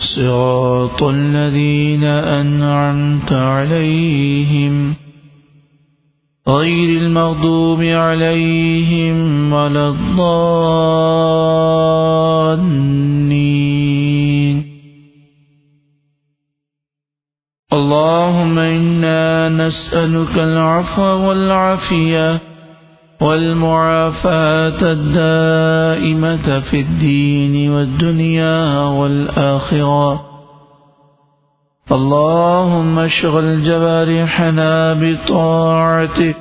صراط الذين أنعمت عليهم غير المغضوب عليهم ولا الضالين. اللهم إنا نسألك العفو والعافية والمعافاة الدائمة في الدين والدنيا والآخرة. اللهم اشغل جوارحنا بطاعتك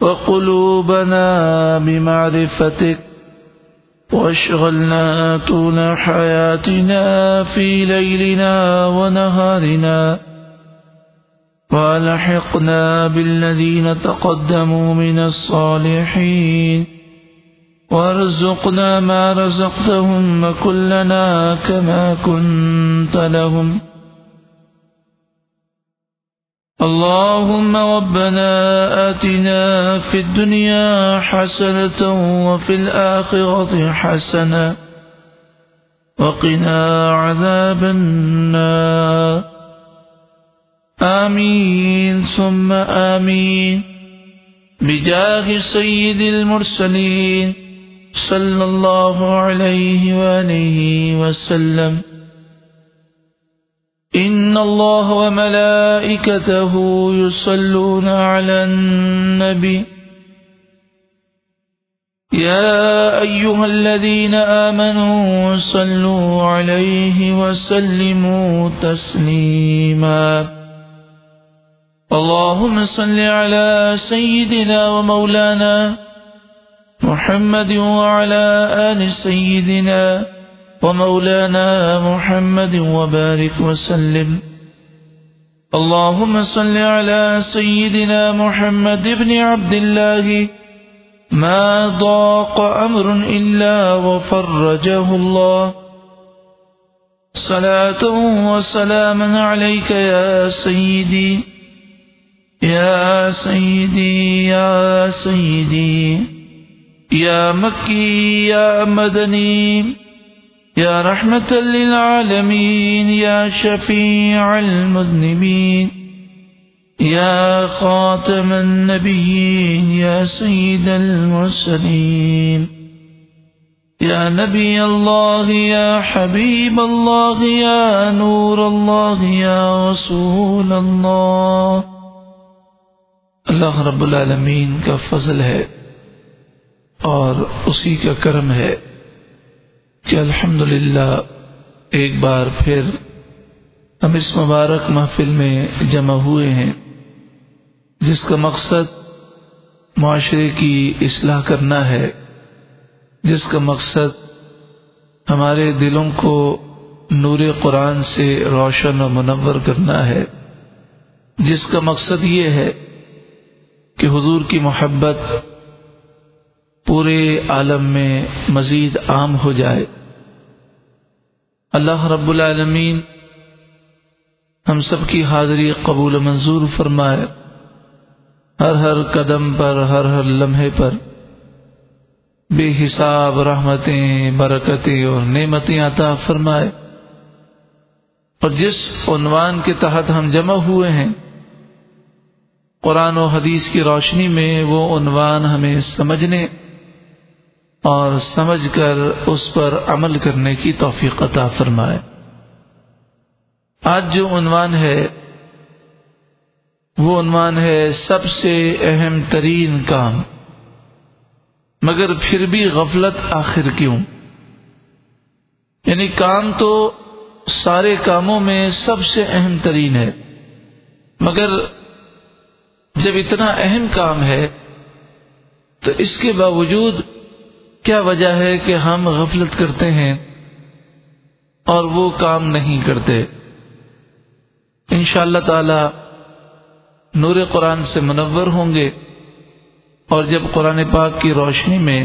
وقلوبنا بمعرفتك واشغلنا طول حياتنا في ليلنا ونهارنا. والحقنا بالذين تقدموا من الصالحين وارزقنا ما رزقتهم وكلنا كما كنت لهم اللهم ربنا آتنا في الدنيا حسنة وفي الآخرة حسنة وقنا عذاب النار آمين ثم آمين بجاه سيد المرسلين صلى الله عليه وآله وسلم. إن الله وملائكته يصلون على النبي يا أيها الذين آمنوا صلوا عليه وسلموا تسليماً اللهم صل على سيدنا ومولانا محمد وعلى آل سيدنا ومولانا محمد وبارك وسلم. اللهم صل على سيدنا محمد بن عبد الله ما ضاق أمر إلا وفرجه الله. صلاة وسلاما عليك يا سيدي يا سيدي يا سيدي يا مكي يا مدني يا رحمة للعالمين يا شفيع المذنبين يا خاتم النبيين يا سيد المرسلين يا نبي الله يا حبيب الله يا نور الله يا رسول الله اللہ رب العالمین کا فضل ہے اور اسی کا کرم ہے کہ الحمد ایک بار پھر ہم اس مبارک محفل میں جمع ہوئے ہیں، جس کا مقصد معاشرے کی اصلاح کرنا ہے، جس کا مقصد ہمارے دلوں کو نور قرآن سے روشن و منور کرنا ہے۔ جس کا مقصد یہ ہے کہ حضور کی محبت پورے عالم میں مزید عام ہو جائے۔ اللہ رب العالمین ہم سب کی حاضری قبول منظور فرمائے۔ ہر ہر قدم پر، ہر ہر لمحے پر بے حساب رحمتیں، برکتیں اور نعمتیں عطا فرمائے۔ اور جس عنوان کے تحت ہم جمع ہوئے ہیں قرآن و حدیث کی روشنی میں وہ عنوان ہمیں سمجھنے اور سمجھ کر اس پر عمل کرنے کی توفیق عطا فرمائے۔ آج جو عنوان ہے، وہ عنوان ہے سب سے اہم ترین کام۔ مگر پھر بھی غفلت آخر کیوں؟ یعنی کام تو سارے کاموں میں سب سے اہم ترین ہے، مگر جب اتنا اہم کام ہے، تو اس کے باوجود کیا وجہ ہے کہ ہم غفلت کرتے ہیں اور وہ کام نہیں کرتے؟ ان شاء اللہ تعالی نور قرآن سے منور ہوں گے اور جب قرآن پاک کی روشنی میں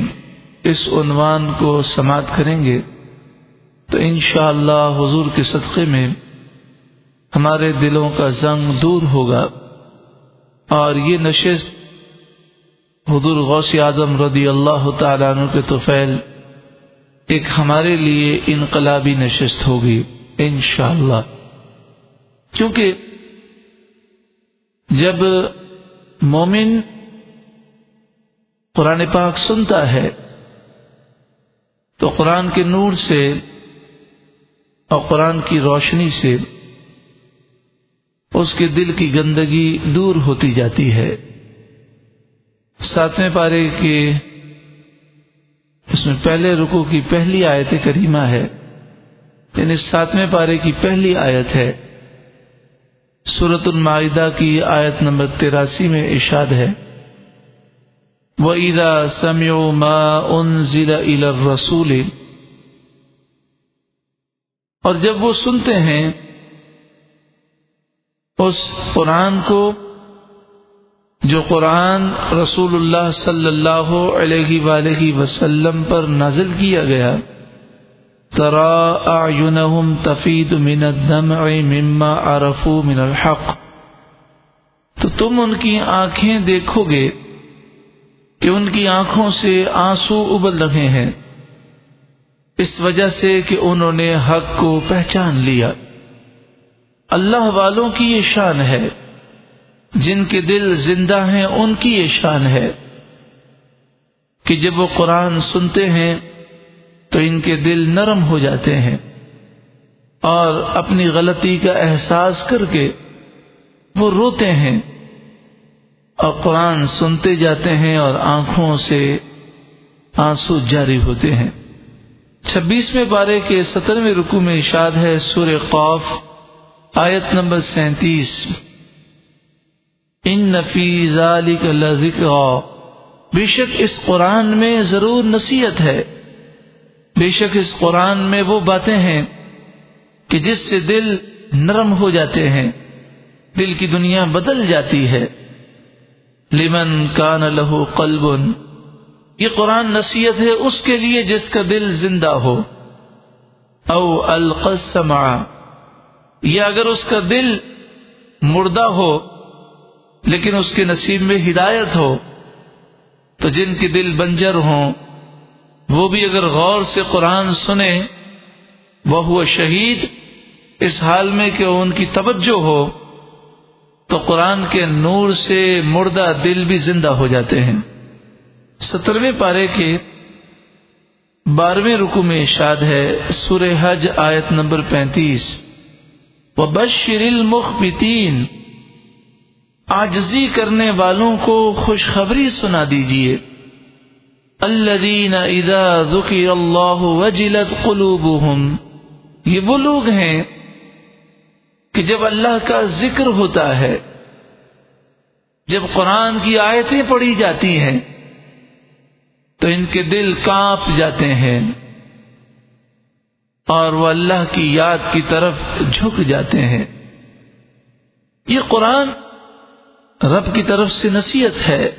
اس عنوان کو سماعت کریں گے، تو انشاءاللہ اللہ حضور کے صدقے میں ہمارے دلوں کا زنگ دور ہوگا۔ اور یہ نشست حضور غوث اعظم رضی اللہ تعالیٰ عنہ کے توفیل ایک ہمارے لیے انقلابی نشست ہوگی، انشاءاللہ۔ کیونکہ جب مومن قرآن پاک سنتا ہے، تو قرآن کے نور سے اور قرآن کی روشنی سے اس کے دل کی گندگی دور ہوتی جاتی ہے۔ ساتویں پارے کے اس میں پہلے رکو کی پہلی آیت کریمہ ہے۔ یعنی ساتویں پارے کی پہلی آیت ہے۔ سورت المائدہ کی آیت نمبر تراسی میں اشاد ہے۔ وَإِذَا سَمِعُوا مَا أُنزِلَ إِلَى الرَّسُولِ اور جب وہ سنتے ہیں اس قرآن کو جو قرآن رسول اللہ صلی اللہ علیہ وآلہ وسلم پر نازل کیا گیا، ترا اعینہم تفید من الدمع مما عرفوا من الحق۔ تو تم ان کی آنکھیں دیکھو گے کہ ان کی آنکھوں سے آنسو ابل رہے ہیں۔ اس وجہ سے کہ انہوں نے حق کو پہچان لیا۔ اللہ والوں کی یہ شان ہے۔ جن کے دل زندہ ہیں، ان کی یہ شان ہے۔ کہ جب وہ قرآن سنتے ہیں، تو ان کے دل نرم ہو جاتے ہیں۔ اور اپنی غلطی کا احساس کر کے وہ روتے ہیں۔ اور قرآن سنتے جاتے ہیں اور آنکھوں سے آنسو جاری ہوتے ہیں۔ چھبیسویں پارے کے سترویں رکو میں اشاد ہے سور قوف آیت نمبر سینتیس۔ ان نفیز ذکر بے شک اس قرآن میں ضرور نصیحت ہے۔ بے شک اس قرآن میں وہ باتیں ہیں کہ جس سے دل نرم ہو جاتے ہیں، دل کی دنیا بدل جاتی ہے۔ لمن کان لہو قلب۔ یہ قرآن نصیحت ہے اس کے لیے جس کا دل زندہ ہو۔ او القسما یا اگر اس کا دل مردہ ہو، لیکن اس کے نصیب میں ہدایت ہو، تو جن کے دل بنجر ہوں، وہ بھی اگر غور سے قرآن سنے، وہ ہوا شہید، اس حال میں کہ ان کی توجہ ہو، تو قرآن کے نور سے مردہ دل بھی زندہ ہو جاتے ہیں۔ سترویں پارے کے بارہویں رکو میں اشاد ہے، سورہ حج آیت نمبر پینتیس۔ و بشر المخبتین۔ آجزی کرنے والوں کو خوشخبری سنا دیجیے الذین اذا ذکر اللہ وجلت قلوبهم یہ وہ لوگ ہیں کہ جب اللہ کا ذکر ہوتا ہے، جب قرآن کی آیتیں پڑھی جاتی ہیں، تو ان کے دل کانپ جاتے ہیں۔ اور وہ اللہ کی یاد کی طرف جھک جاتے ہیں۔ یہ قرآن رب کی طرف سے نصیحت ہے۔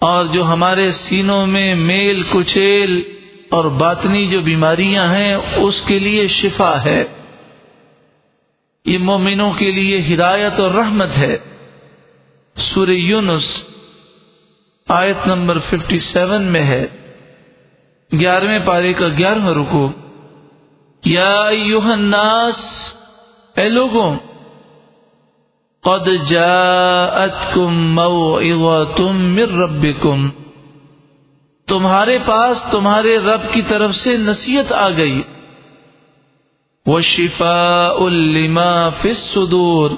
اور جو ہمارے سینوں میں میل کچیل اور باطنی جو بیماریاں ہیں، اس کے لیے شفا ہے۔ یہ مومنوں کے لیے ہدایت اور رحمت ہے۔ سور یونس آیت نمبر ففٹی سیون میں ہے۔ گیارہویں پارے کا گیارہواں رکو۔ یا الناس، اے لوگوں، قد جاءتکم موعظتم من ربکم۔ تمہارے پاس تمہارے رب کی طرف سے نصیحت آ گئی۔ وہ شفا الما فصدور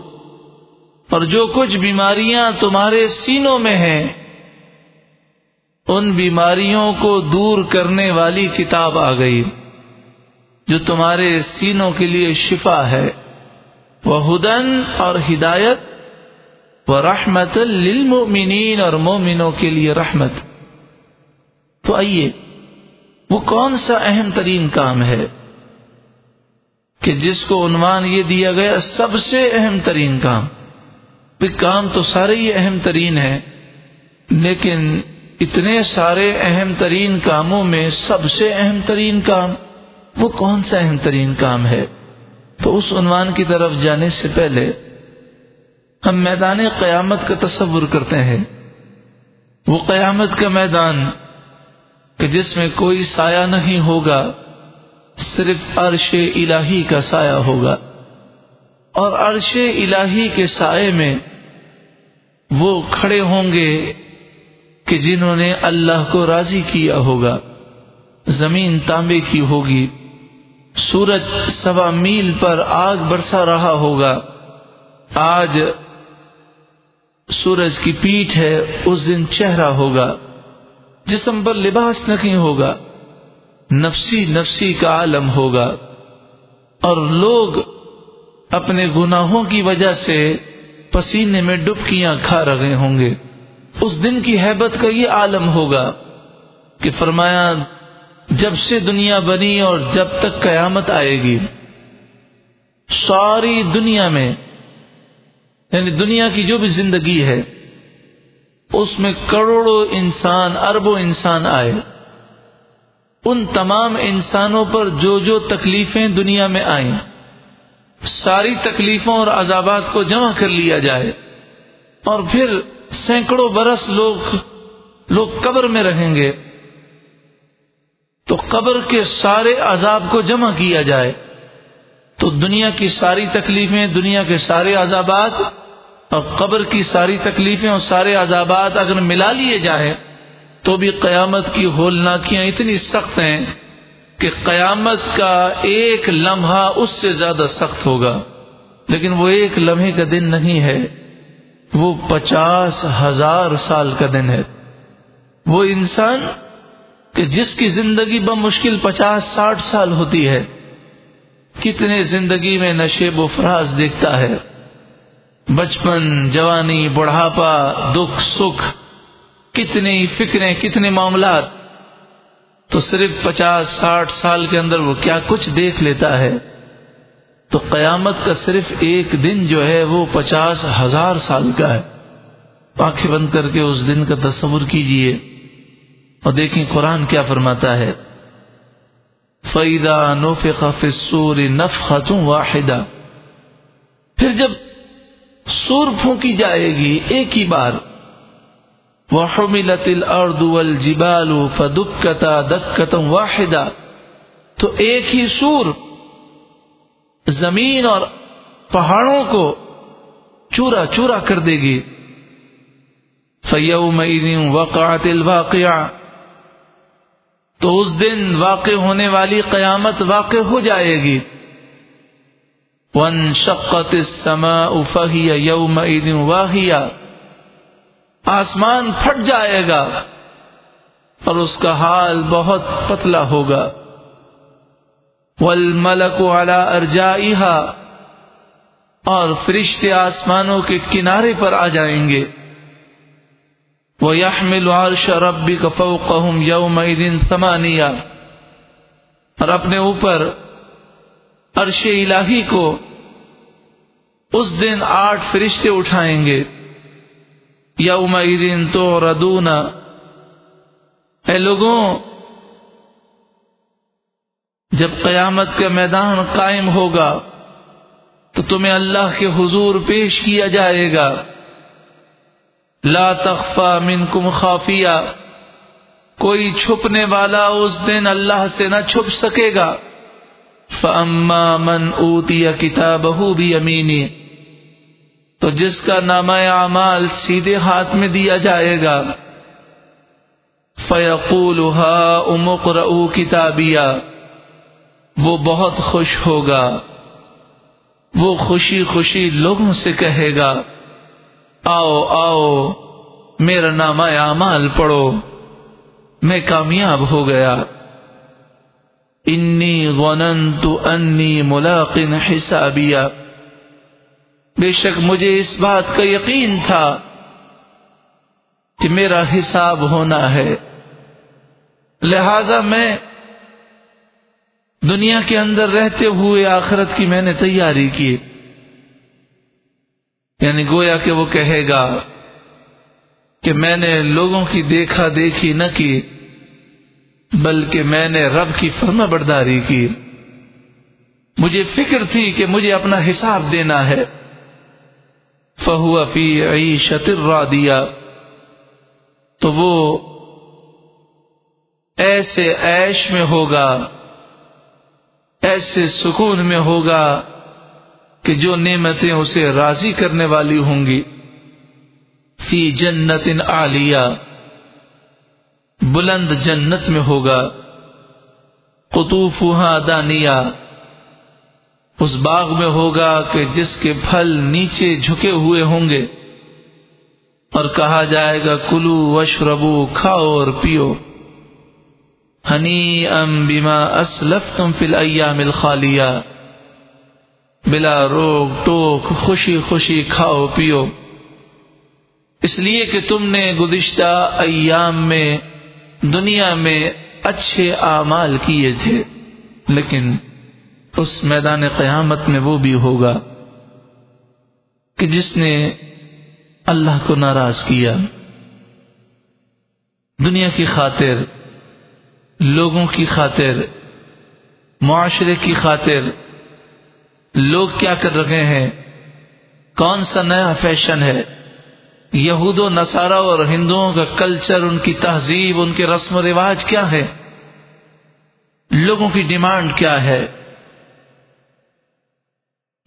اور جو کچھ بیماریاں تمہارے سینوں میں ہیں ان بیماریوں کو دور کرنے والی کتاب آ گئی، جو تمہارے سینوں کے لیے شفا ہے۔ وہ ہدن اور ہدایت وہ رحمت للمؤمنین اور مومنوں کے لیے رحمت۔ تو آئیے، وہ کون سا اہم ترین کام ہے کہ جس کو عنوان یہ دیا گیا سب سے اہم ترین کام؟ کام تو سارے ہی اہم ترین ہیں، لیکن اتنے سارے اہم ترین کاموں میں سب سے اہم ترین کام، وہ کون سا اہم ترین کام ہے؟ تو اس عنوان کی طرف جانے سے پہلے ہم میدان قیامت کا تصور کرتے ہیں۔ وہ قیامت کا میدان کہ جس میں کوئی سایہ نہیں ہوگا، صرف عرش الہی کا سایہ ہوگا۔ اور عرش الہی کے سائے میں وہ کھڑے ہوں گے کہ جنہوں نے اللہ کو راضی کیا ہوگا، زمین تانبے کی ہوگی، سورج سوا میل پر آگ برسا رہا ہوگا۔ آج سورج کی پیٹ ہے، اس دن چہرہ ہوگا، جسم پر لباس نہیں ہوگا، نفسی نفسی کا عالم ہوگا۔ اور لوگ اپنے گناہوں کی وجہ سے پسینے میں ڈبکیاں کھا رہے ہوں گے۔ اس دن کی حیبت کا یہ عالم ہوگا کہ فرمایا، جب سے دنیا بنی اور جب تک قیامت آئے گی، ساری دنیا میں یعنی دنیا کی جو بھی زندگی ہے، اس میں کروڑوں انسان، اربوں انسان آئے۔ ان تمام انسانوں پر جو جو تکلیفیں دنیا میں آئیں، ساری تکلیفوں اور عذابات کو جمع کر لیا جائے۔ اور پھر سینکڑوں برس لوگ لوگ قبر میں رہیں گے۔ تو قبر کے سارے عذاب کو جمع کیا جائے۔ تو دنیا کی ساری تکلیفیں، دنیا کے سارے عذابات اور قبر کی ساری تکلیفیں اور سارے عذابات اگر ملا لیے جائیں، تو بھی قیامت کی ہولناکیاں اتنی سخت ہیں کہ قیامت کا ایک لمحہ اس سے زیادہ سخت ہوگا۔ لیکن وہ ایک لمحے کا دن نہیں ہے۔ وہ پچاس ہزار سال کا دن ہے۔ وہ انسان کہ جس کی زندگی بمشکل پچاس ساٹھ سال ہوتی ہے، کتنے زندگی میں نشیب و فراز دیکھتا ہے۔ بچپن، جوانی، بڑھاپا، دکھ، سکھ، کتنی فکریں، کتنے معاملات۔ تو صرف پچاس ساٹھ سال کے اندر وہ کیا کچھ دیکھ لیتا ہے۔ تو قیامت کا صرف ایک دن جو ہے وہ پچاس ہزار سال کا ہے۔ آنکھیں بند کر کے اس دن کا تصور کیجیے اور دیکھیں قرآن کیا فرماتا ہے۔ فیدا نوف فسور نف خاتون واحدہ پھر جب سور پھونکی جائے گی ایک ہی بار۔ وہ الارض اردول فدكتا فدکتا دکتم واحدہ تو ایک ہی سور زمین اور پہاڑوں کو چورا چورا کر دے گی۔ فیو مئی وقعت الواقعہ تو اس دن واقع ہونے والی قیامت واقع ہو جائے گی۔ ون شقت سما افہی یوم واہیا آسمان پھٹ جائے گا اور اس کا حال بہت پتلا ہوگا۔ ول ملک والا اور فرشتے آسمانوں کے کنارے پر آ جائیں گے۔ وہ یحمل عرش ربی فوقهم يومئذ اور اپنے اوپر عرش الہی کو اس دن آٹھ فرشتے اٹھائیں گے۔ یوم دن تو ردونا اے لوگوں جب قیامت کا میدان قائم ہوگا تو تمہیں اللہ کے حضور پیش کیا جائے گا۔ لا تخفا منکم خافیہ۔ کوئی چھپنے والا اس دن اللہ سے نہ چھپ سکے گا۔ فاما من اوتی کتاب بھی امینی تو جس کا نام اعمال سیدھے ہاتھ میں دیا جائے گا۔ فیقول امکر کتابیا وہ بہت خوش ہوگا۔ وہ خوشی خوشی لوگوں سے کہے گا، آؤ آؤ، میرا نام اعمال پڑھو۔ میں کامیاب ہو گیا۔ انی غننت انی ملاقن حسابیا۔ بے شک مجھے اس بات کا یقین تھا کہ میرا حساب ہونا ہے۔ لہذا میں دنیا کے اندر رہتے ہوئے آخرت کی میں نے تیاری کی۔ یعنی گویا کہ وہ کہے گا کہ میں نے لوگوں کی دیکھا دیکھی نہ کی، بلکہ میں نے رب کی فرما برداری کی۔ مجھے فکر تھی کہ مجھے اپنا حساب دینا ہے۔ فہو فی عی شطر دیا تو وہ ایسے عیش میں ہوگا ایسے سکون میں ہوگا کہ جو نعمتیں اسے راضی کرنے والی ہوں گی۔ فی جنت عالیہ۔ بلند جنت میں ہوگا۔ قطوف دانیا اس باغ میں ہوگا کہ جس کے پھل نیچے جھکے ہوئے ہوں گے۔ اور کہا جائے گا، کلو وشربو کھاؤ اور پیو۔ ہنی ام بیما اسلف تم فل ایام الخالیہ۔ بلا روک ٹوک، خوشی خوشی کھاؤ، پیو۔ اس لیے کہ تم نے گزشتہ ایام میں دنیا میں اچھے اعمال کیے تھے، لیکن اس میدان قیامت میں وہ بھی ہوگا کہ جس نے اللہ کو ناراض کیا۔ دنیا کی خاطر لوگوں کی خاطر، معاشرے کی خاطر، لوگ کیا کر رہے ہیں؟ کون سا نیا فیشن ہے؟ یہود و نصارہ اور ہندوؤں کا کلچر، ان کی تہذیب، ان کے رسم و رواج کیا ہے؟ لوگوں کی ڈیمانڈ کیا ہے؟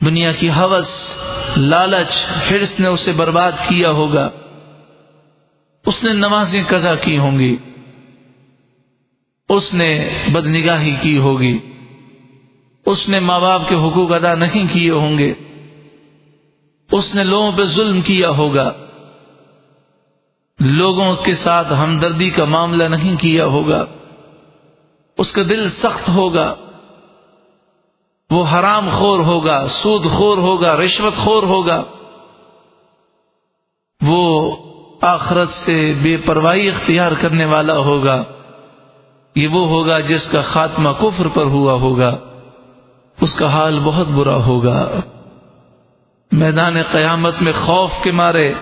دنیا کی حوث، لالچ پھر اس نے اسے برباد کیا ہوگا۔ اس نے نمازیں قزا کی ہوں گی۔ اس نے بدنگاہی کی ہوگی۔ اس نے ماں باپ کے حقوق ادا نہیں کیے ہوں گے۔ اس نے لوگوں پہ ظلم کیا ہوگا۔ لوگوں کے ساتھ ہمدردی کا معاملہ نہیں کیا ہوگا۔ اس کا دل سخت ہوگا۔ وہ حرام خور ہوگا، سود خور ہوگا، رشوت خور ہوگا۔ وہ آخرت سے بے پرواہی اختیار کرنے والا ہوگا۔ یہ وہ ہوگا جس کا خاتمہ کفر پر ہوا ہوگا، اس کا حال بہت برا ہوگا۔ میدان قیامت میں خوف کے مارے،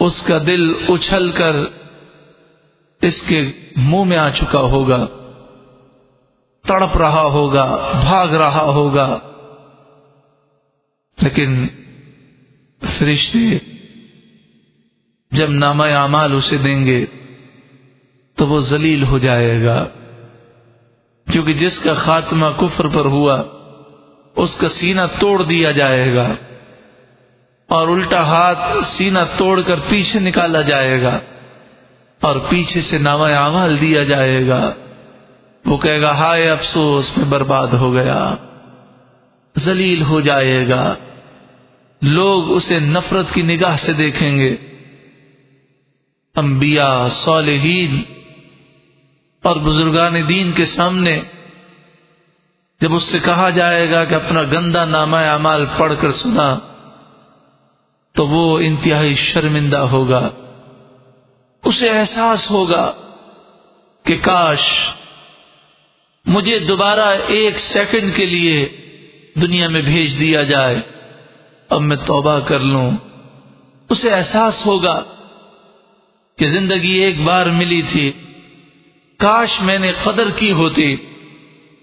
اس کا دل اچھل کر اس کے منہ میں آ چکا ہوگا۔ تڑپ رہا ہوگا، بھاگ رہا ہوگا۔ لیکن فرشتے جب نام اعمال اسے دیں گے تو وہ ذلیل ہو جائے گا۔ کیونکہ جس کا خاتمہ کفر پر ہوا، اس کا سینہ توڑ دیا جائے گا۔ اور الٹا ہاتھ سینہ توڑ کر پیچھے نکالا جائے گا۔ اور پیچھے سے نام اعمال دیا جائے گا۔ وہ کہے گا، ہائے افسوس، میں برباد ہو گیا۔ ذلیل ہو جائے گا۔ لوگ اسے نفرت کی نگاہ سے دیکھیں گے۔ انبیاء، صالحین اور بزرگان دین کے سامنے جب اس سے کہا جائے گا کہ اپنا گندا نامہ اعمال پڑھ کر سنا، تو وہ انتہائی شرمندہ ہوگا۔ اسے احساس ہوگا کہ کاش مجھے دوبارہ ایک سیکنڈ کے لیے دنیا میں بھیج دیا جائے، اب میں توبہ کر لوں۔ اسے احساس ہوگا کہ زندگی ایک بار ملی تھی۔ کاش میں نے قدر کی ہوتی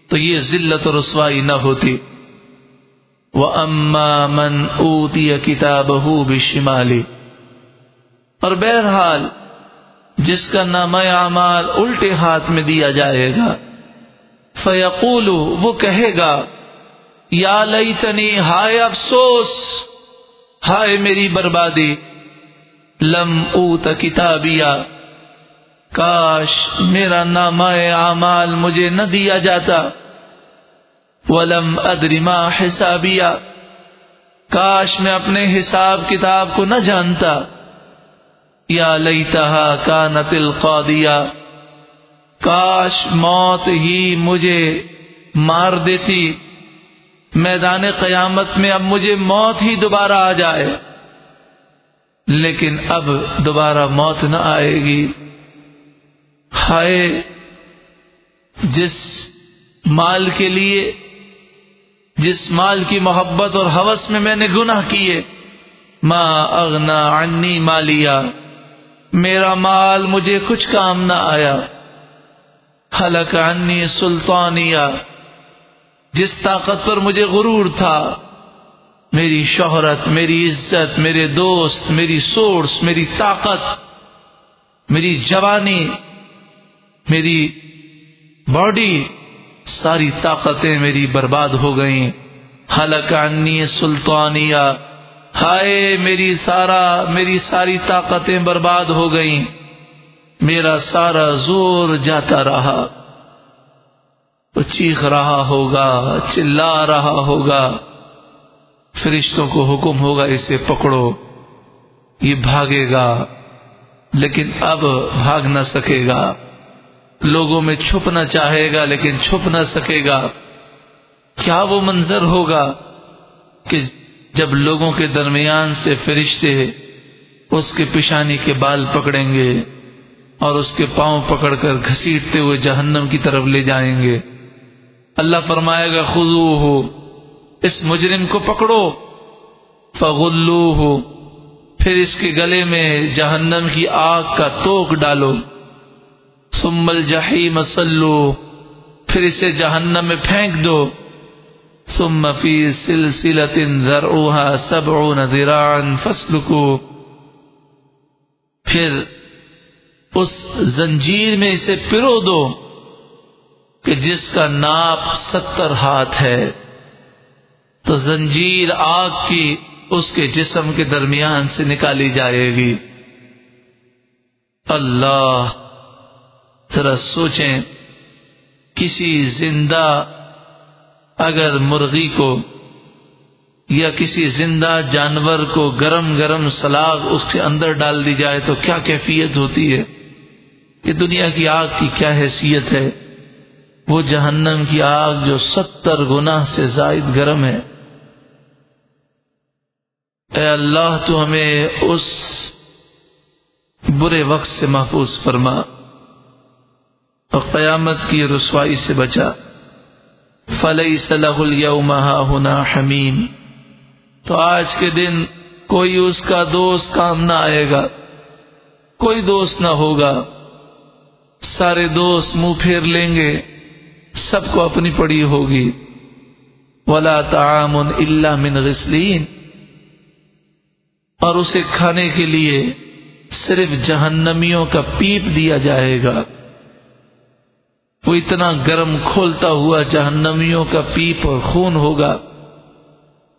تو یہ ذلت و رسوائی نہ ہوتی۔ وہ اما من اوتی کتاب بشمالی اور بہرحال، جس کا نام اعمال الٹے ہاتھ میں دیا جائے گا فیقول وہ کہے گا، یا لئی تنی ہائے افسوس، ہائے میری بربادی، لم اوت کتابیا۔ کاش میرا نام اعمال مجھے نہ دیا جاتا۔ ولم ادریما حسابیا۔ کاش میں اپنے حساب کتاب کو نہ جانتا۔ یا لئی کا نتل کاش موت ہی مجھے مار دیتی۔ میدان قیامت میں اب مجھے موت ہی دوبارہ آ جائے۔ لیکن اب دوبارہ موت نہ آئے گی۔ ہائے، جس مال کے لیے، جس مال کی محبت اور حوث میں میں نے گناہ کیے، ما اغنا عنی مالیا، میرا مال مجھے کچھ کام نہ آیا۔ حلق عنی سلطانیہ جس طاقت پر مجھے غرور تھا، میری شہرت، میری عزت، میرے دوست، میری سورس، میری طاقت، میری جوانی میری باڈی ساری طاقتیں میری برباد ہو گئیں۔ حلق عنی سلطانیہ ہائے میری سارا، میری ساری طاقتیں برباد ہو گئیں۔ میرا سارا زور جاتا رہا۔ وہ چیخ رہا ہوگا، چلا رہا ہوگا۔ فرشتوں کو حکم ہوگا، اسے پکڑو۔ یہ بھاگے گا، لیکن اب بھاگ نہ سکے گا۔ لوگوں میں چھپنا چاہے گا، لیکن چھپ نہ سکے گا۔ کیا وہ منظر ہوگا کہ جب لوگوں کے درمیان سے فرشتے اس کے پیشانی کے بال پکڑیں گے اور اس کے پاؤں پکڑ کر گھسیٹتے ہوئے جہنم کی طرف لے جائیں گے؟ اللہ فرمائے گا خزو ہو اس مجرم کو پکڑو۔ فغلو ہو پھر اس کے گلے میں جہنم کی آگ کا توک ڈالو۔ سمل جہی مسلو پھر اسے جہنم میں پھینک دو۔ ثم في سلسلة ذرعها سبعون ذراعا فاسلكوا پھر اس زنجیر میں اسے پرو دو کہ جس کا ناپ ستر ہاتھ ہے۔ تو زنجیر آگ کی اس کے جسم کے درمیان سے نکالی جائے گی۔ اللہ ذرا سوچیں، کسی زندہ اگر مرغی کو یا کسی زندہ جانور کو گرم گرم سلاغ اس کے اندر ڈال دی جائے تو کیا کیفیت ہوتی ہے؟ یہ دنیا کی آگ کی کیا حیثیت ہے؟ وہ جہنم کی آگ جو ستر گنا سے زائد گرم ہے۔ اے اللہ تو ہمیں اس برے وقت سے محفوظ فرما۔ اور قیامت کی رسوائی سے بچا۔ فلئی صلاح ہونا حمیم تو آج کے دن کوئی اس کا دوست کام نہ آئے گا۔ کوئی دوست نہ ہوگا۔ سارے دوست منہ پھیر لیں گے۔ سب کو اپنی پڑی ہوگی۔ ولا تعام اللہ من غسلین اور اسے کھانے کے لیے صرف جہنمیوں کا پیپ دیا جائے گا۔ وہ اتنا گرم کھولتا ہوا جہنمیوں کا پیپ اور خون ہوگا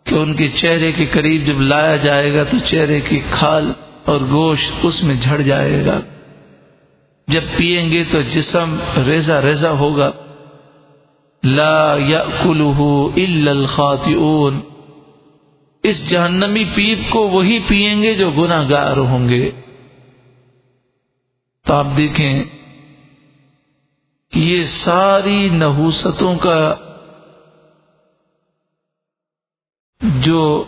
کہ ان کے چہرے کے قریب جب لایا جائے گا تو چہرے کی کھال اور گوشت اس میں جھڑ جائے گا۔ جب پیئیں گے تو جسم ریزا ریزا ہوگا۔ لا یا الخاطئون۔ اس جہنمی پیپ کو وہی پیئیں گے جو گناہ گار ہوں گے۔ تو آپ دیکھیں یہ ساری نحوستوں کا جو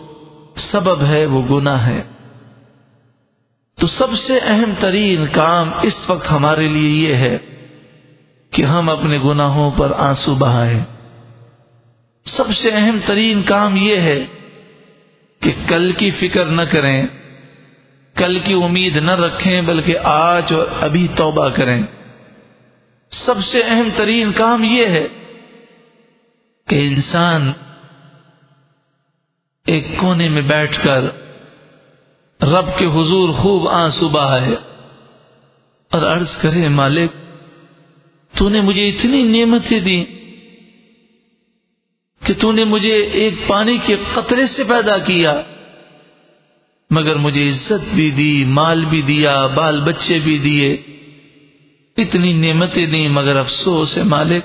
سبب ہے وہ گناہ ہے۔ تو سب سے اہم ترین کام اس وقت ہمارے لیے یہ ہے کہ ہم اپنے گناہوں پر آنسو بہائیں۔ سب سے اہم ترین کام یہ ہے کہ کل کی فکر نہ کریں، کل کی امید نہ رکھیں، بلکہ آج اور ابھی توبہ کریں۔ سب سے اہم ترین کام یہ ہے کہ انسان ایک کونے میں بیٹھ کر رب کے حضور خوب آنسو بہائے اور عرض کرے، مالک، تو نے مجھے اتنی نعمتیں دی کہ تو نے مجھے ایک پانی کے قطرے سے پیدا کیا، مگر مجھے عزت بھی دی، مال بھی دیا، بال بچے بھی دیے۔ اتنی نعمتیں دیں مگر افسوس ہے مالک،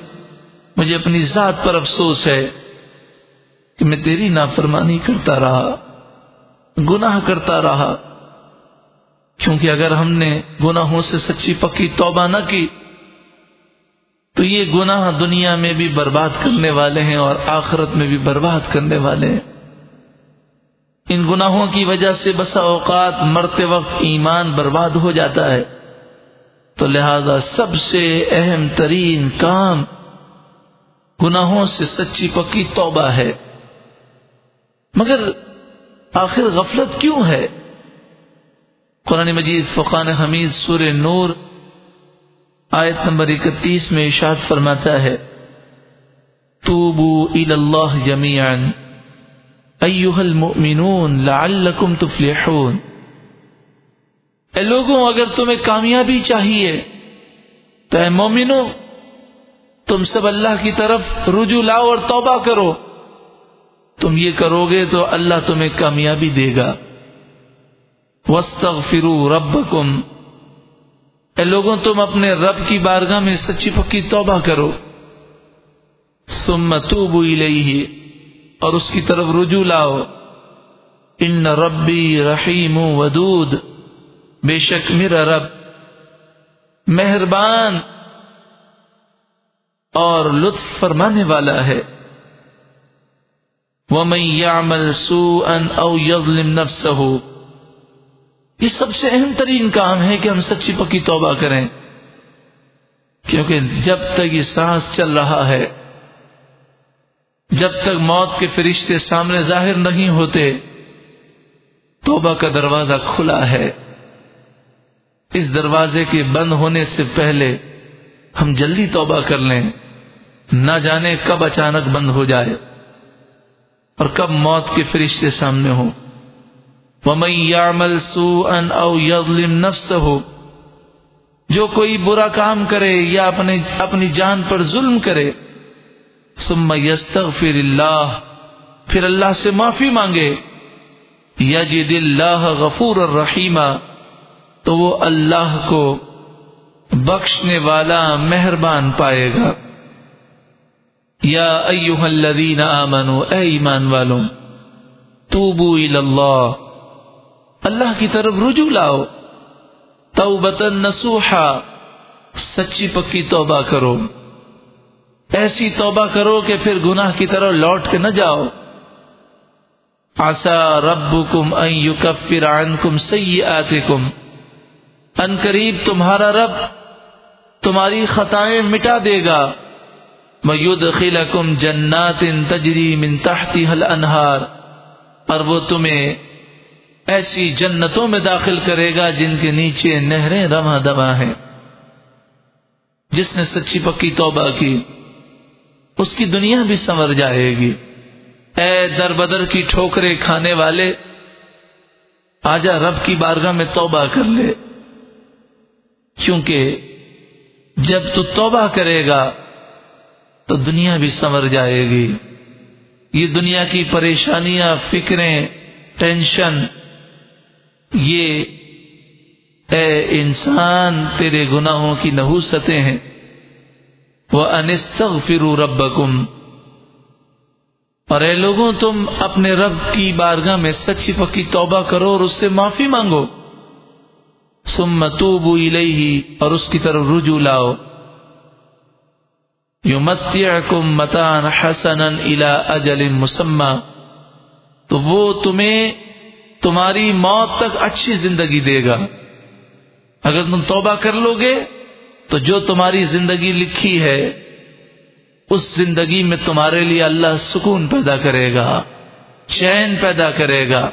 مجھے اپنی ذات پر افسوس ہے کہ میں تیری نافرمانی کرتا رہا، گناہ کرتا رہا۔ کیونکہ اگر ہم نے گناہوں سے سچی پکی توبہ نہ کی، تو یہ گناہ دنیا میں بھی برباد کرنے والے ہیں اور آخرت میں بھی برباد کرنے والے ہیں۔ ان گناہوں کی وجہ سے بسا اوقات مرتے وقت ایمان برباد ہو جاتا ہے۔ تو لہذا سب سے اہم ترین کام گناہوں سے سچی پکی توبہ ہے۔ مگر آخر غفلت کیوں ہے؟ قرآن مجید فقان حمید سور نور آیت نمبر اکتیس میں اشاد فرماتا ہے، توبو اللہ جمیان ایوہ المؤمنون لعلکم تفلحون۔ اے لوگوں، اگر تمہیں کامیابی چاہیے، تو اے مومنو تم سب اللہ کی طرف رجوع لاؤ اور توبہ کرو۔ تم یہ کرو گے تو اللہ تمہیں کامیابی دے گا۔ وسطرو رب اے لوگوں، تم اپنے رب کی بارگاہ میں سچی پکی توبہ کرو۔ ثم توبوا الیہ اور اس کی طرف رجوع لاؤ۔ ان ربی رحیم ودود۔ بے شک میرا رب مہربان اور لطف فرمانے والا ہے۔ وَمَن يَعْمَلْ سُوءًا أَوْ يَظْلِمْ نَفْسَهُ۔ یہ سب سے اہم ترین کام ہے کہ ہم سچی پکی توبہ کریں۔ کیونکہ جب تک یہ سانس چل رہا ہے، جب تک موت کے فرشتے سامنے ظاہر نہیں ہوتے، توبہ کا دروازہ کھلا ہے۔ اس دروازے کے بند ہونے سے پہلے ہم جلدی توبہ کر لیں۔ نہ جانے کب اچانک بند ہو جائے اور کب موت کے فرشتے سامنے ہوں۔ وَمَن يَعْمَلْ سُوءًا أَوْ يَظْلِمْ نَفْسَهُ، جو کوئی برا کام کرے یا اپنے اپنی جان پر ظلم کرے، ثم يستغفر اللہ پھر اللہ سے معافی مانگے۔ یجد اللہ غفور الرحیم تو وہ اللہ کو بخشنے والا مہربان پائے گا۔ یا ایوہ الذین آمنوا، اے ایمان والوں توبو اللہ۔ اللہ کی طرف رجوع لاؤ۔ توبتن نسوحا سچی پکی توبہ کرو۔ ایسی توبہ کرو کہ پھر گناہ کی طرف لوٹ کے نہ جاؤ۔ آسا رب کم ایوکفر عنکم سیئاتکم۔ ان قریب تمہارا رب تمہاری خطائیں مٹا دے گا۔ وَيُدْخِلَكُمْ جَنَّاتٍ تَجْرِي مِن تَحْتِهَا الْأَنْهَارِ۔ اور وہ تمہیں ایسی جنتوں میں داخل کرے گا جن کے نیچے نہریں رواں دوا ہیں۔ جس نے سچی پکی توبہ کی، اس کی دنیا بھی سنور جائے گی۔ اے در بدر کی ٹھوکرے کھانے والے، آجا رب کی بارگاہ میں توبہ کر لے۔ کیونکہ جب تو توبہ کرے گا تو دنیا بھی سنور جائے گی۔ یہ دنیا کی پریشانیاں، فکریں، ٹینشن، یہ اے انسان، تیرے گناہوں کی نحوستیں ہیں۔ وہ انستغ فرو رب اور اے لوگوں، تم اپنے رب کی بارگاہ میں سچی پکی توبہ کرو اور اس سے معافی مانگو۔ سم توبو الیہ اور اس کی طرف رجوع لاؤ۔ یمتعکم متان حسنا الى اجل مسمى تو وہ تمہیں تمہاری موت تک اچھی زندگی دے گا۔ اگر تم توبہ کر لو گے، تو جو تمہاری زندگی لکھی ہے، اس زندگی میں تمہارے لیے اللہ سکون پیدا کرے گا چین پیدا کرے گا،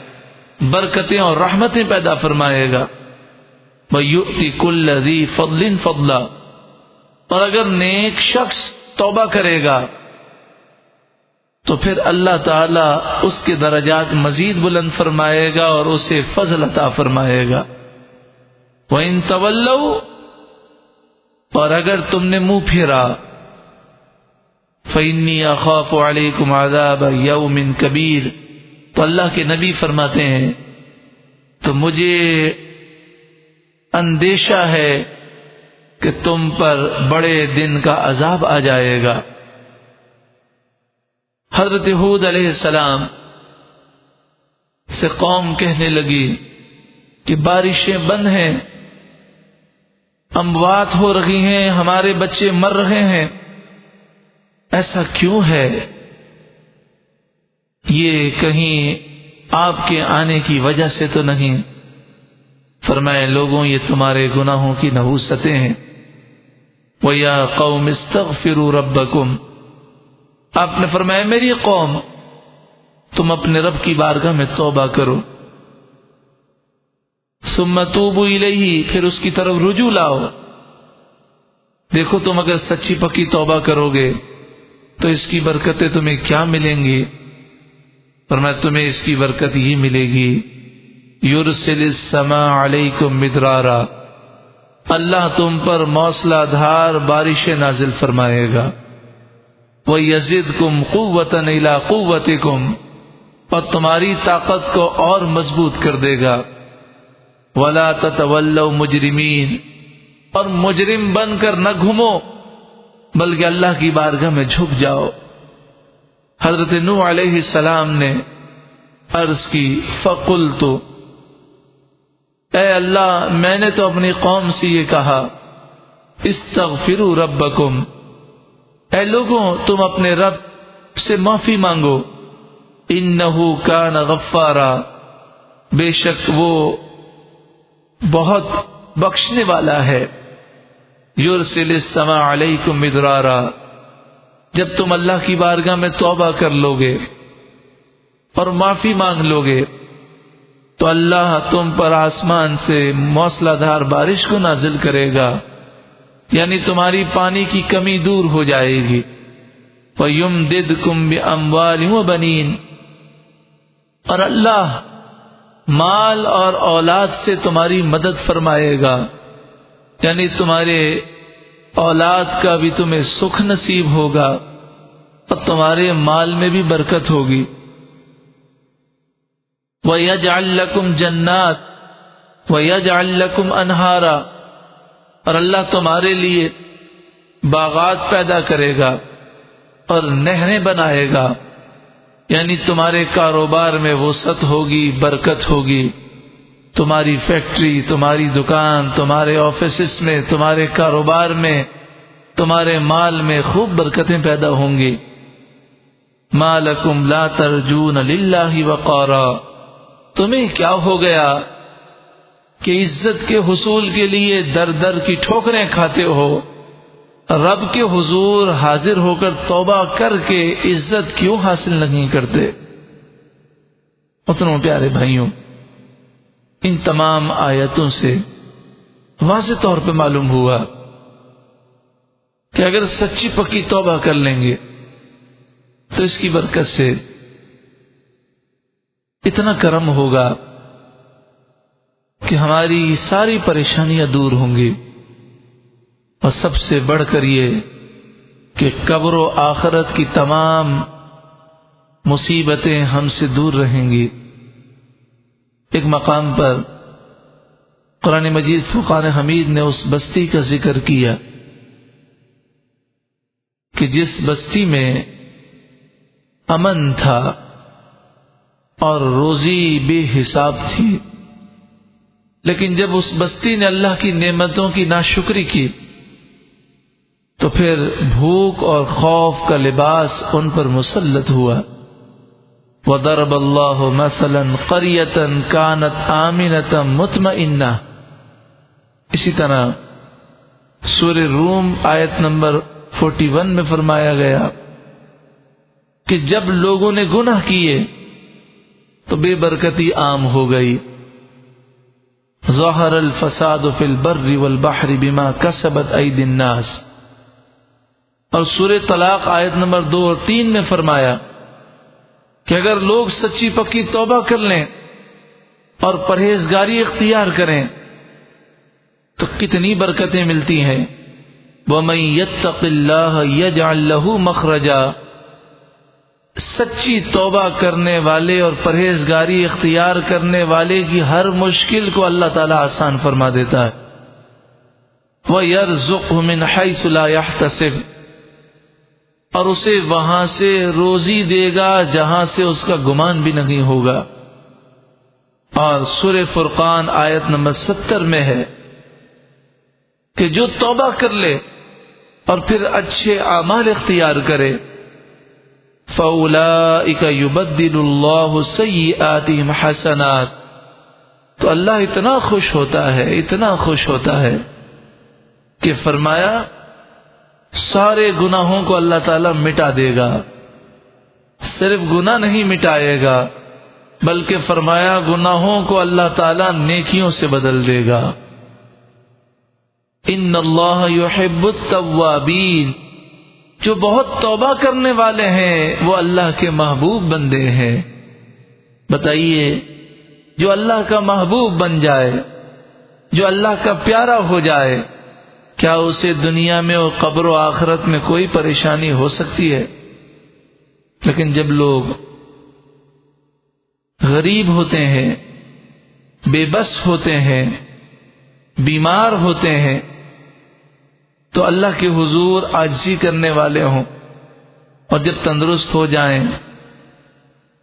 برکتیں اور رحمتیں پیدا فرمائے گا۔ کل فضل فضلہ اور اگر نیک شخص توبہ کرے گا، تو پھر اللہ تعالی اس کے درجات مزید بلند فرمائے گا اور اسے فضل عطا فرمائے گا۔ وہ ان طول اور اگر تم نے منہ پھیرا فنی اخوف علیکم عذاب یوم کبیر تو اللہ کے نبی فرماتے ہیں، تو مجھے اندیشہ ہے کہ تم پر بڑے دن کا عذاب آ جائے گا۔ حضرت حود علیہ السلام سے قوم کہنے لگی کہ بارشیں بند ہیں، اموات ہو رہی ہیں، ہمارے بچے مر رہے ہیں۔ ایسا کیوں ہے؟ یہ کہیں آپ کے آنے کی وجہ سے تو نہیں۔ فرمائے، لوگوں، یہ تمہارے گناہوں کی نحوستیں ہیں۔ وہ یا قوم استغفروا ربکم آپ نے فرمایا، میری قوم، تم اپنے رب کی بارگاہ میں توبہ کرو۔ سمتوبو الیہ پھر اس کی طرف رجوع لاؤ۔ دیکھو، تم اگر سچی پکی توبہ کرو گے، تو اس کی برکتیں تمہیں کیا ملیں گی؟ اور میں تمہیں اس کی برکت ہی ملے گی۔ یورسل السماء علیکم مدرارا۔ اللہ تم پر موسلا دھار بارش نازل فرمائے گا۔ وہ یزید کم قوت نیلا قوت کم اور تمہاری طاقت کو اور مضبوط کر دے گا۔ ولا تتولوا مجرمین اور مجرم بن کر نہ گھومو، بلکہ اللہ کی بارگاہ میں جھک جاؤ۔ حضرت نو علیہ السلام نے عرض کی فقل تو اے اللہ، میں نے تو اپنی قوم سے یہ کہا، استغفروا ربکم۔ اے لوگوں، تم اپنے رب سے معافی مانگو۔ انہو کان غفارا۔ بے شک وہ بہت بخشنے والا ہے۔ یورسل السماء علیکم مدرارا۔ جب تم اللہ کی بارگاہ میں توبہ کر لو گے اور معافی مانگ لو گے تو اللہ تم پر آسمان سے موسلا دھار بارش کو نازل کرے گا۔ یعنی تمہاری پانی کی کمی دور ہو جائے گی۔ یم دد کم اموال بنین اور اللہ مال اور اولاد سے تمہاری مدد فرمائے گا۔ یعنی تمہارے اولاد کا بھی تمہیں سکھ نصیب ہوگا اور تمہارے مال میں بھی برکت ہوگی۔ وہ یج الکم جنات وہ الکم انہارا اور اللہ تمہارے لیے باغات پیدا کرے گا اور نہریں بنائے گا۔ یعنی تمہارے کاروبار میں وسعت ہوگی، برکت ہوگی۔ تمہاری فیکٹری، تمہاری دکان، تمہارے آفیسز میں، تمہارے کاروبار میں، تمہارے مال میں خوب برکتیں پیدا ہوں گی۔ مالکم لا ترجون للہ وقارا تمہیں کیا ہو گیا کہ عزت کے حصول کے لیے در در کی ٹھوکریں کھاتے ہو؟ رب کے حضور حاضر ہو کر توبہ کر کے عزت کیوں حاصل نہیں کرتے؟ اتنوں پیارے بھائیوں، ان تمام آیتوں سے واضح طور پہ معلوم ہوا کہ اگر سچی پکی توبہ کر لیں گے، تو اس کی برکت سے اتنا کرم ہوگا کہ ہماری ساری پریشانیاں دور ہوں گی۔ اور سب سے بڑھ کر یہ کہ قبر و آخرت کی تمام مصیبتیں ہم سے دور رہیں گی۔ ایک مقام پر قرآن مجید فقان حمید نے اس بستی کا ذکر کیا کہ جس بستی میں امن تھا اور روزی بے حساب تھی۔ لیکن جب اس بستی نے اللہ کی نعمتوں کی ناشکری کی، تو پھر بھوک اور خوف کا لباس ان پر مسلط ہوا۔ وضرب اللہ مثلا قریتا کانت آمنتا مطمئنہ اسی طرح سور روم آیت نمبر فورٹی ون میں فرمایا گیا کہ جب لوگوں نے گناہ کیے تو بے برکتی عام ہو گئی۔ ظہر الفساد فی البر والبحر بما کسبت عید الناس۔ اور سورہ طلاق آیت نمبر دو اور تین میں فرمایا کہ اگر لوگ سچی پکی توبہ کر لیں اور پرہیزگاری اختیار کریں، تو کتنی برکتیں ملتی ہیں۔ وہ میں یتق اللہ یج اللہ مخرجا۔ سچی توبہ کرنے والے اور پرہیزگاری اختیار کرنے والے کی ہر مشکل کو اللہ تعالی آسان فرما دیتا ہے۔ وہ یار من حیث لا يحتسب۔ اور اسے وہاں سے روزی دے گا جہاں سے اس کا گمان بھی نہیں ہوگا۔ اور سور فرقان آیت نمبر ستر میں ہے کہ جو توبہ کر لے اور پھر اچھے اعمال اختیار کرے۔ فولا یبدل اللہ سی آتی تو اللہ اتنا خوش ہوتا ہے، اتنا خوش ہوتا ہے کہ فرمایا، سارے گناہوں کو اللہ تعالی مٹا دے گا۔ صرف گناہ نہیں مٹائے گا، بلکہ فرمایا، گناہوں کو اللہ تعالی نیکیوں سے بدل دے گا۔ ان اللہ یحب التوابین جو بہت توبہ کرنے والے ہیں، وہ اللہ کے محبوب بندے ہیں۔ بتائیے، جو اللہ کا محبوب بن جائے، جو اللہ کا پیارا ہو جائے، کیا اسے دنیا میں اور قبر و آخرت میں کوئی پریشانی ہو سکتی ہے؟ لیکن جب لوگ غریب ہوتے ہیں، بے بس ہوتے ہیں، بیمار ہوتے ہیں تو اللہ کے حضور آجی کرنے والے ہوں اور جب تندرست ہو جائیں،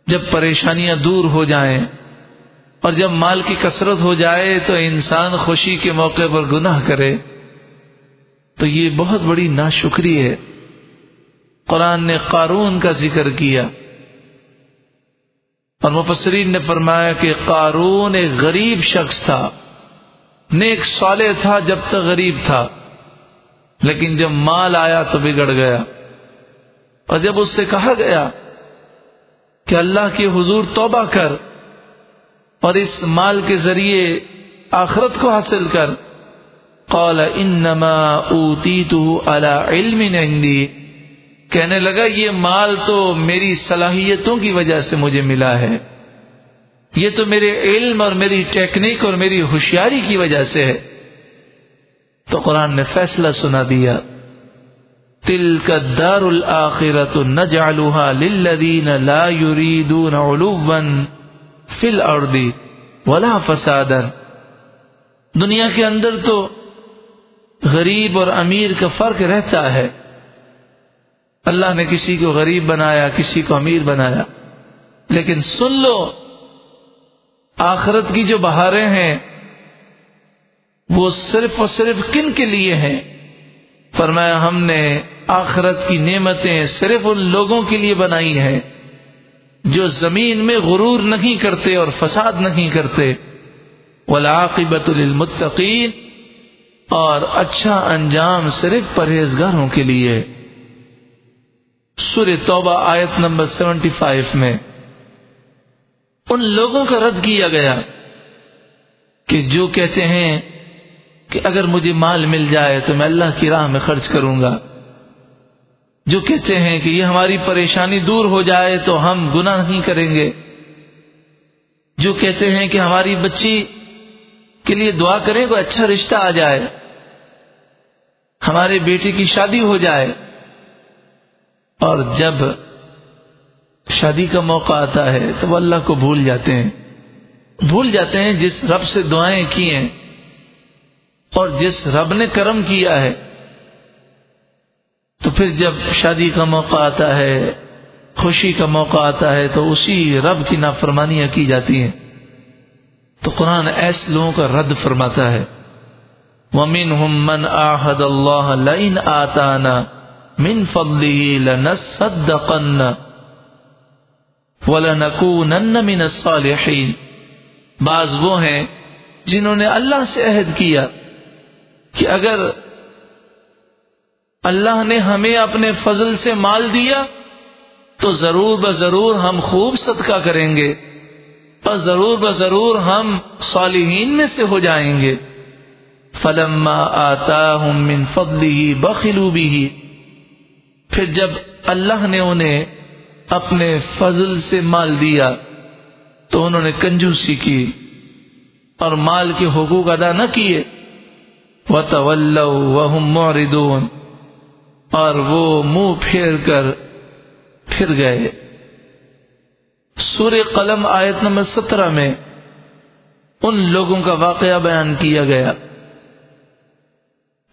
جب پریشانیاں دور ہو جائیں اور جب مال کی کثرت ہو جائے تو انسان خوشی کے موقع پر گناہ کرے، تو یہ بہت بڑی ناشکری ہے۔ قرآن نے قارون کا ذکر کیا۔ اور مفسرین نے فرمایا کہ قارون ایک غریب شخص تھا، نیک صالح تھا جب تک غریب تھا۔ لیکن جب مال آیا تو بگڑ گیا اور جب اس سے کہا گیا کہ اللہ کی حضور توبہ کر اور اس مال کے ذریعے آخرت کو حاصل کر، قال انما اوتیتو علم عندي کہنے لگا، یہ مال تو میری صلاحیتوں کی وجہ سے مجھے ملا ہے۔ یہ تو میرے علم اور میری ٹیکنیک اور میری ہوشیاری کی وجہ سے ہے۔ تو قرآن نے فیصلہ سنا دیا تل کا دار الآخرت نجعلها للذین لا يريدون علوا فی الارض ولا فسادا۔ دنیا کے اندر تو غریب اور امیر کا فرق رہتا ہے۔ اللہ نے کسی کو غریب بنایا، کسی کو امیر بنایا۔ لیکن سن لو، آخرت کی جو بہاریں ہیں وہ صرف اور صرف کن کے لیے ہیں؟ فرمایا، ہم نے آخرت کی نعمتیں صرف ان لوگوں کے لیے بنائی ہیں جو زمین میں غرور نہیں کرتے اور فساد نہیں کرتے۔ ولاقبت للمتقین اور اچھا انجام صرف پرہیزگاروں کے لیے۔ سور توبہ آیت نمبر سیونٹی فائیو میں، ان لوگوں کا رد کیا گیا کہ جو کہتے ہیں کہ اگر مجھے مال مل جائے تو میں اللہ کی راہ میں خرچ کروں گا۔ جو کہتے ہیں کہ یہ ہماری پریشانی دور ہو جائے تو ہم گناہ نہیں کریں گے۔ جو کہتے ہیں کہ ہماری بچی کے لیے دعا کریں کوئی اچھا رشتہ آ جائے۔ ہمارے بیٹے کی شادی ہو جائے۔ اور جب شادی کا موقع آتا ہے تو وہ اللہ کو بھول جاتے ہیں۔ بھول جاتے ہیں جس رب سے دعائیں کی ہیں۔ اور جس رب نے کرم کیا ہے، تو پھر جب شادی کا موقع آتا ہے، خوشی کا موقع آتا ہے، تو اسی رب کی نافرمانیاں کی جاتی ہیں۔ تو قرآن ایسے لوگوں کا رد فرماتا ہے۔ ومن من آحد اللہ لین آتانا من فضله لنصدقن ولنكونن من الصالحين۔ بعض وہ ہیں جنہوں نے اللہ سے عہد کیا۔ کہ اگر اللہ نے ہمیں اپنے فضل سے مال دیا تو ضرور بضرور ہم خوب صدقہ کریں گے اور ضرور بضرور ہم صالحین میں سے ہو جائیں گے۔ فلما آتا ہوں من فضلی بخلو بھی پھر جب اللہ نے انہیں اپنے فضل سے مال دیا تو انہوں نے کنجوسی کی اور مال کے حقوق ادا نہ کیے۔ وہ طول اور وہ منہ پھیر کر پھر گئے۔ سور قلم آیت نمبر سترہ میں ان لوگوں کا واقعہ بیان کیا گیا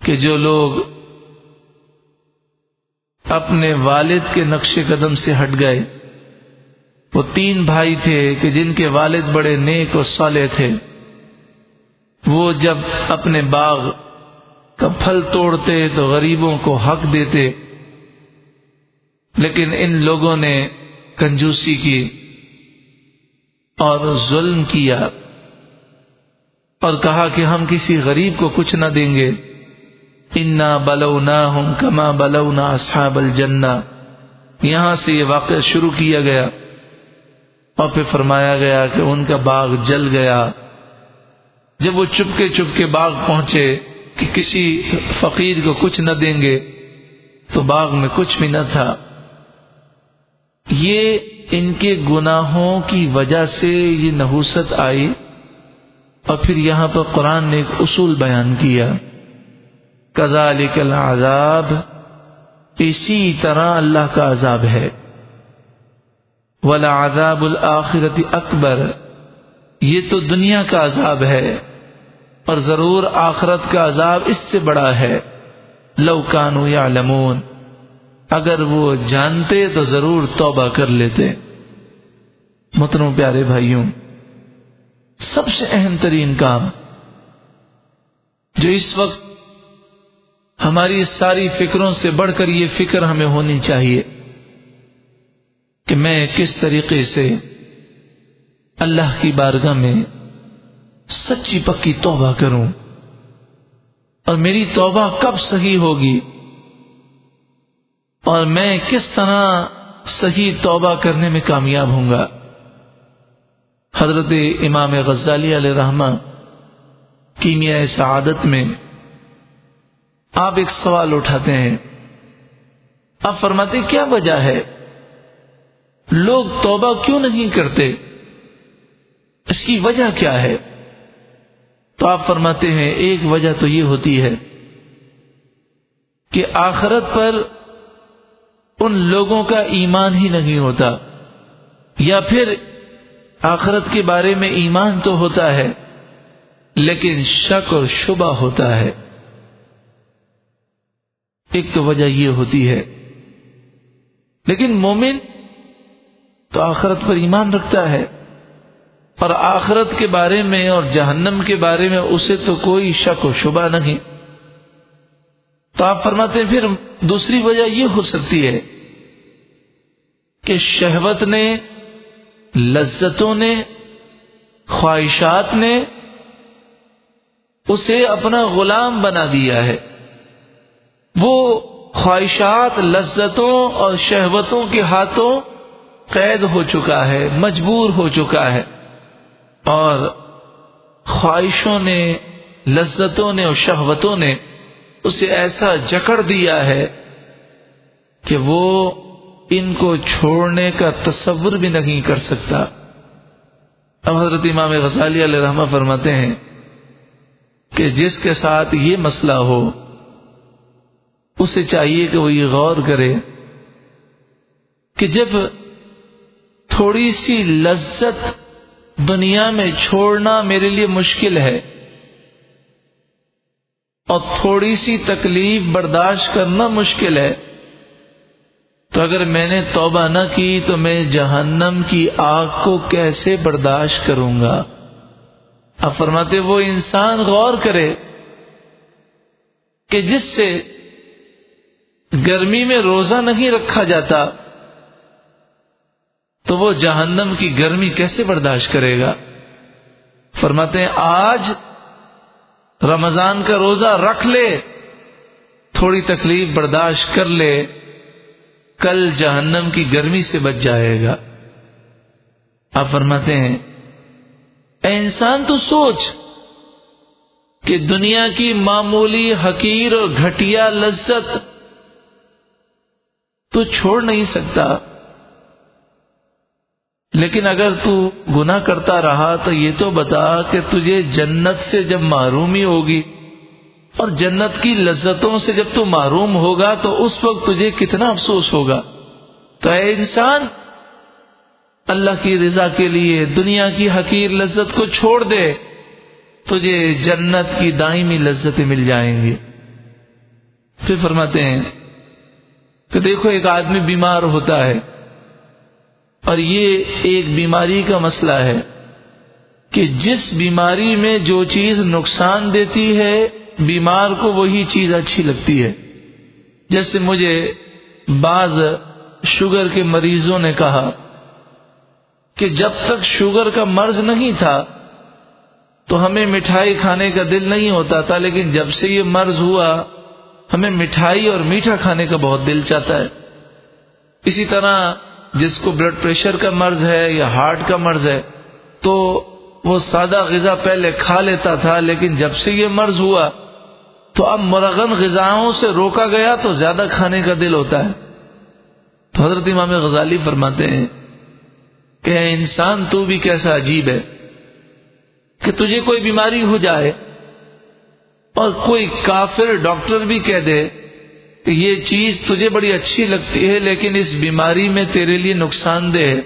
کہ جو لوگ اپنے والد کے نقش قدم سے ہٹ گئے۔ وہ تین بھائی تھے کہ جن کے والد بڑے نیک اور صالح تھے۔ وہ جب اپنے باغ کا پھل توڑتے تو غریبوں کو حق دیتے، لیکن ان لوگوں نے کنجوسی کی اور ظلم کیا اور کہا کہ ہم کسی غریب کو کچھ نہ دیں گے۔ انا بلونا ہم کما بلونا اصحاب الجنہ یہاں سے یہ واقعہ شروع کیا گیا اور پھر فرمایا گیا کہ ان کا باغ جل گیا۔ جب وہ چپکے چپکے باغ پہنچے کہ کسی فقیر کو کچھ نہ دیں گے تو باغ میں کچھ بھی نہ تھا۔ یہ ان کے گناہوں کی وجہ سے یہ نحوست آئی اور پھر یہاں پر قرآن نے ایک اصول بیان کیا۔ کزالک العذاب، اسی طرح اللہ کا عذاب ہے۔ ولا عذاب الآخرت اکبر، یہ تو دنیا کا عذاب ہے۔ اور ضرور آخرت کا عذاب اس سے بڑا ہے۔ لو کانو یا لمون اگر وہ جانتے تو ضرور توبہ کر لیتے۔ متنو پیارے بھائیوں، سب سے اہم ترین کام جو اس وقت ہماری ساری فکروں سے بڑھ کر یہ فکر ہمیں ہونی چاہیے کہ میں کس طریقے سے اللہ کی بارگاہ میں سچی پکی توبہ کروں۔ اور میری توبہ کب صحیح ہوگی؟ اور میں کس طرح صحیح توبہ کرنے میں کامیاب ہوں گا؟ حضرت امام غزالی علیہ رحمہ کیمیا سعادت میں آپ ایک سوال اٹھاتے ہیں۔ آپ فرماتے کیا وجہ ہے؟ لوگ توبہ کیوں نہیں کرتے؟ اس کی وجہ کیا ہے؟ تو آپ فرماتے ہیں، ایک وجہ تو یہ ہوتی ہے کہ آخرت پر ان لوگوں کا ایمان ہی نہیں ہوتا، یا پھر آخرت کے بارے میں ایمان تو ہوتا ہے، لیکن شک اور شبہ ہوتا ہے۔ ایک تو وجہ یہ ہوتی ہے۔ لیکن مومن تو آخرت پر ایمان رکھتا ہے۔ اور آخرت کے بارے میں اور جہنم کے بارے میں اسے تو کوئی شک و شبہ نہیں۔ تو آپ فرماتے ہیں، پھر دوسری وجہ یہ ہو سکتی ہے کہ شہوت نے، لذتوں نے، خواہشات نے اسے اپنا غلام بنا دیا ہے۔ وہ خواہشات، لذتوں اور شہوتوں کے ہاتھوں قید ہو چکا ہے، مجبور ہو چکا ہے۔ اور خواہشوں نے، لذتوں نے اور شہوتوں نے اسے ایسا جکڑ دیا ہے کہ وہ ان کو چھوڑنے کا تصور بھی نہیں کر سکتا۔ اب حضرت امام غزالی علیہ رحمہ فرماتے ہیں کہ جس کے ساتھ یہ مسئلہ ہو، اسے چاہیے کہ وہ یہ غور کرے کہ جب تھوڑی سی لذت دنیا میں چھوڑنا میرے لیے مشکل ہے۔ اور تھوڑی سی تکلیف برداشت کرنا مشکل ہے۔ تو اگر میں نے توبہ نہ کی تو میں جہنم کی آگ کو کیسے برداشت کروں گا؟ اب فرماتے وہ انسان غور کرے کہ جس سے گرمی میں روزہ نہیں رکھا جاتا تو وہ جہنم کی گرمی کیسے برداشت کرے گا؟ فرماتے ہیں، آج رمضان کا روزہ رکھ لے، تھوڑی تکلیف برداشت کر لے، کل جہنم کی گرمی سے بچ جائے گا۔ آپ فرماتے ہیں، اے انسان تو سوچ کہ دنیا کی معمولی حقیر اور گھٹیا لذت تو چھوڑ نہیں سکتا۔ لیکن اگر تو گنا کرتا رہا تو یہ تو بتا کہ تجھے جنت سے جب معرومی ہوگی اور جنت کی لذتوں سے جب تو معروم ہوگا تو اس وقت تجھے کتنا افسوس ہوگا۔ تو اے انسان، اللہ کی رضا کے لیے، دنیا کی حقیر لذت کو چھوڑ دے، تجھے جنت کی دائمی لذتیں مل جائیں گی۔ پھر فرماتے ہیں کہ دیکھو، ایک آدمی بیمار ہوتا ہے۔ اور یہ ایک بیماری کا مسئلہ ہے کہ جس بیماری میں جو چیز نقصان دیتی ہے، بیمار کو وہی چیز اچھی لگتی ہے۔ جیسے مجھے بعض شوگر کے مریضوں نے کہا کہ جب تک شوگر کا مرض نہیں تھا، تو ہمیں مٹھائی کھانے کا دل نہیں ہوتا تھا، لیکن جب سے یہ مرض ہوا، ہمیں مٹھائی اور میٹھا کھانے کا بہت دل چاہتا ہے۔ اسی طرح جس کو بلڈ پریشر کا مرض ہے یا ہارٹ کا مرض ہے، تو وہ سادہ غذا پہلے کھا لیتا تھا، لیکن جب سے یہ مرض ہوا، تو اب مرغن غذاؤں سے روکا گیا تو زیادہ کھانے کا دل ہوتا ہے۔ تو حضرت امام غزالی فرماتے ہیں کہ انسان، تو بھی کیسا عجیب ہے کہ تجھے کوئی بیماری ہو جائے اور کوئی کافر ڈاکٹر بھی کہہ دے یہ چیز تجھے بڑی اچھی لگتی ہے، لیکن اس بیماری میں تیرے لیے نقصان دہ ہے۔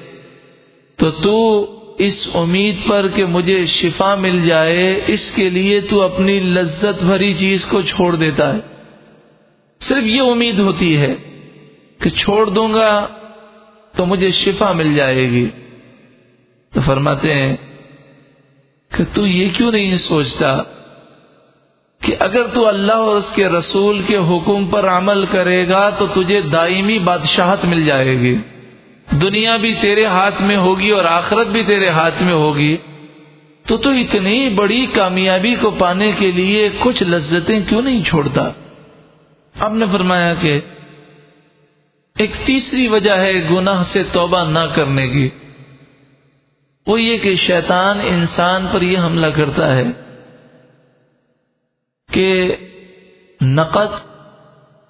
تو تو اس امید پر کہ مجھے شفا مل جائے، اس کے لیے تو اپنی لذت بھری چیز کو چھوڑ دیتا ہے۔ صرف یہ امید ہوتی ہے کہ چھوڑ دوں گا تو مجھے شفا مل جائے گی۔ تو فرماتے ہیں کہ تو یہ کیوں نہیں سوچتا؟ کہ اگر تو اللہ اور اس کے رسول کے حکم پر عمل کرے گا تو تجھے دائمی بادشاہت مل جائے گی۔ دنیا بھی تیرے ہاتھ میں ہوگی اور آخرت بھی تیرے ہاتھ میں ہوگی۔ تو تو اتنی بڑی کامیابی کو پانے کے لیے کچھ لذتیں کیوں نہیں چھوڑتا؟ اب نے فرمایا کہ ایک تیسری وجہ ہے گناہ سے توبہ نہ کرنے کی۔ وہ یہ کہ شیطان انسان پر یہ حملہ کرتا ہے۔ کہ نقد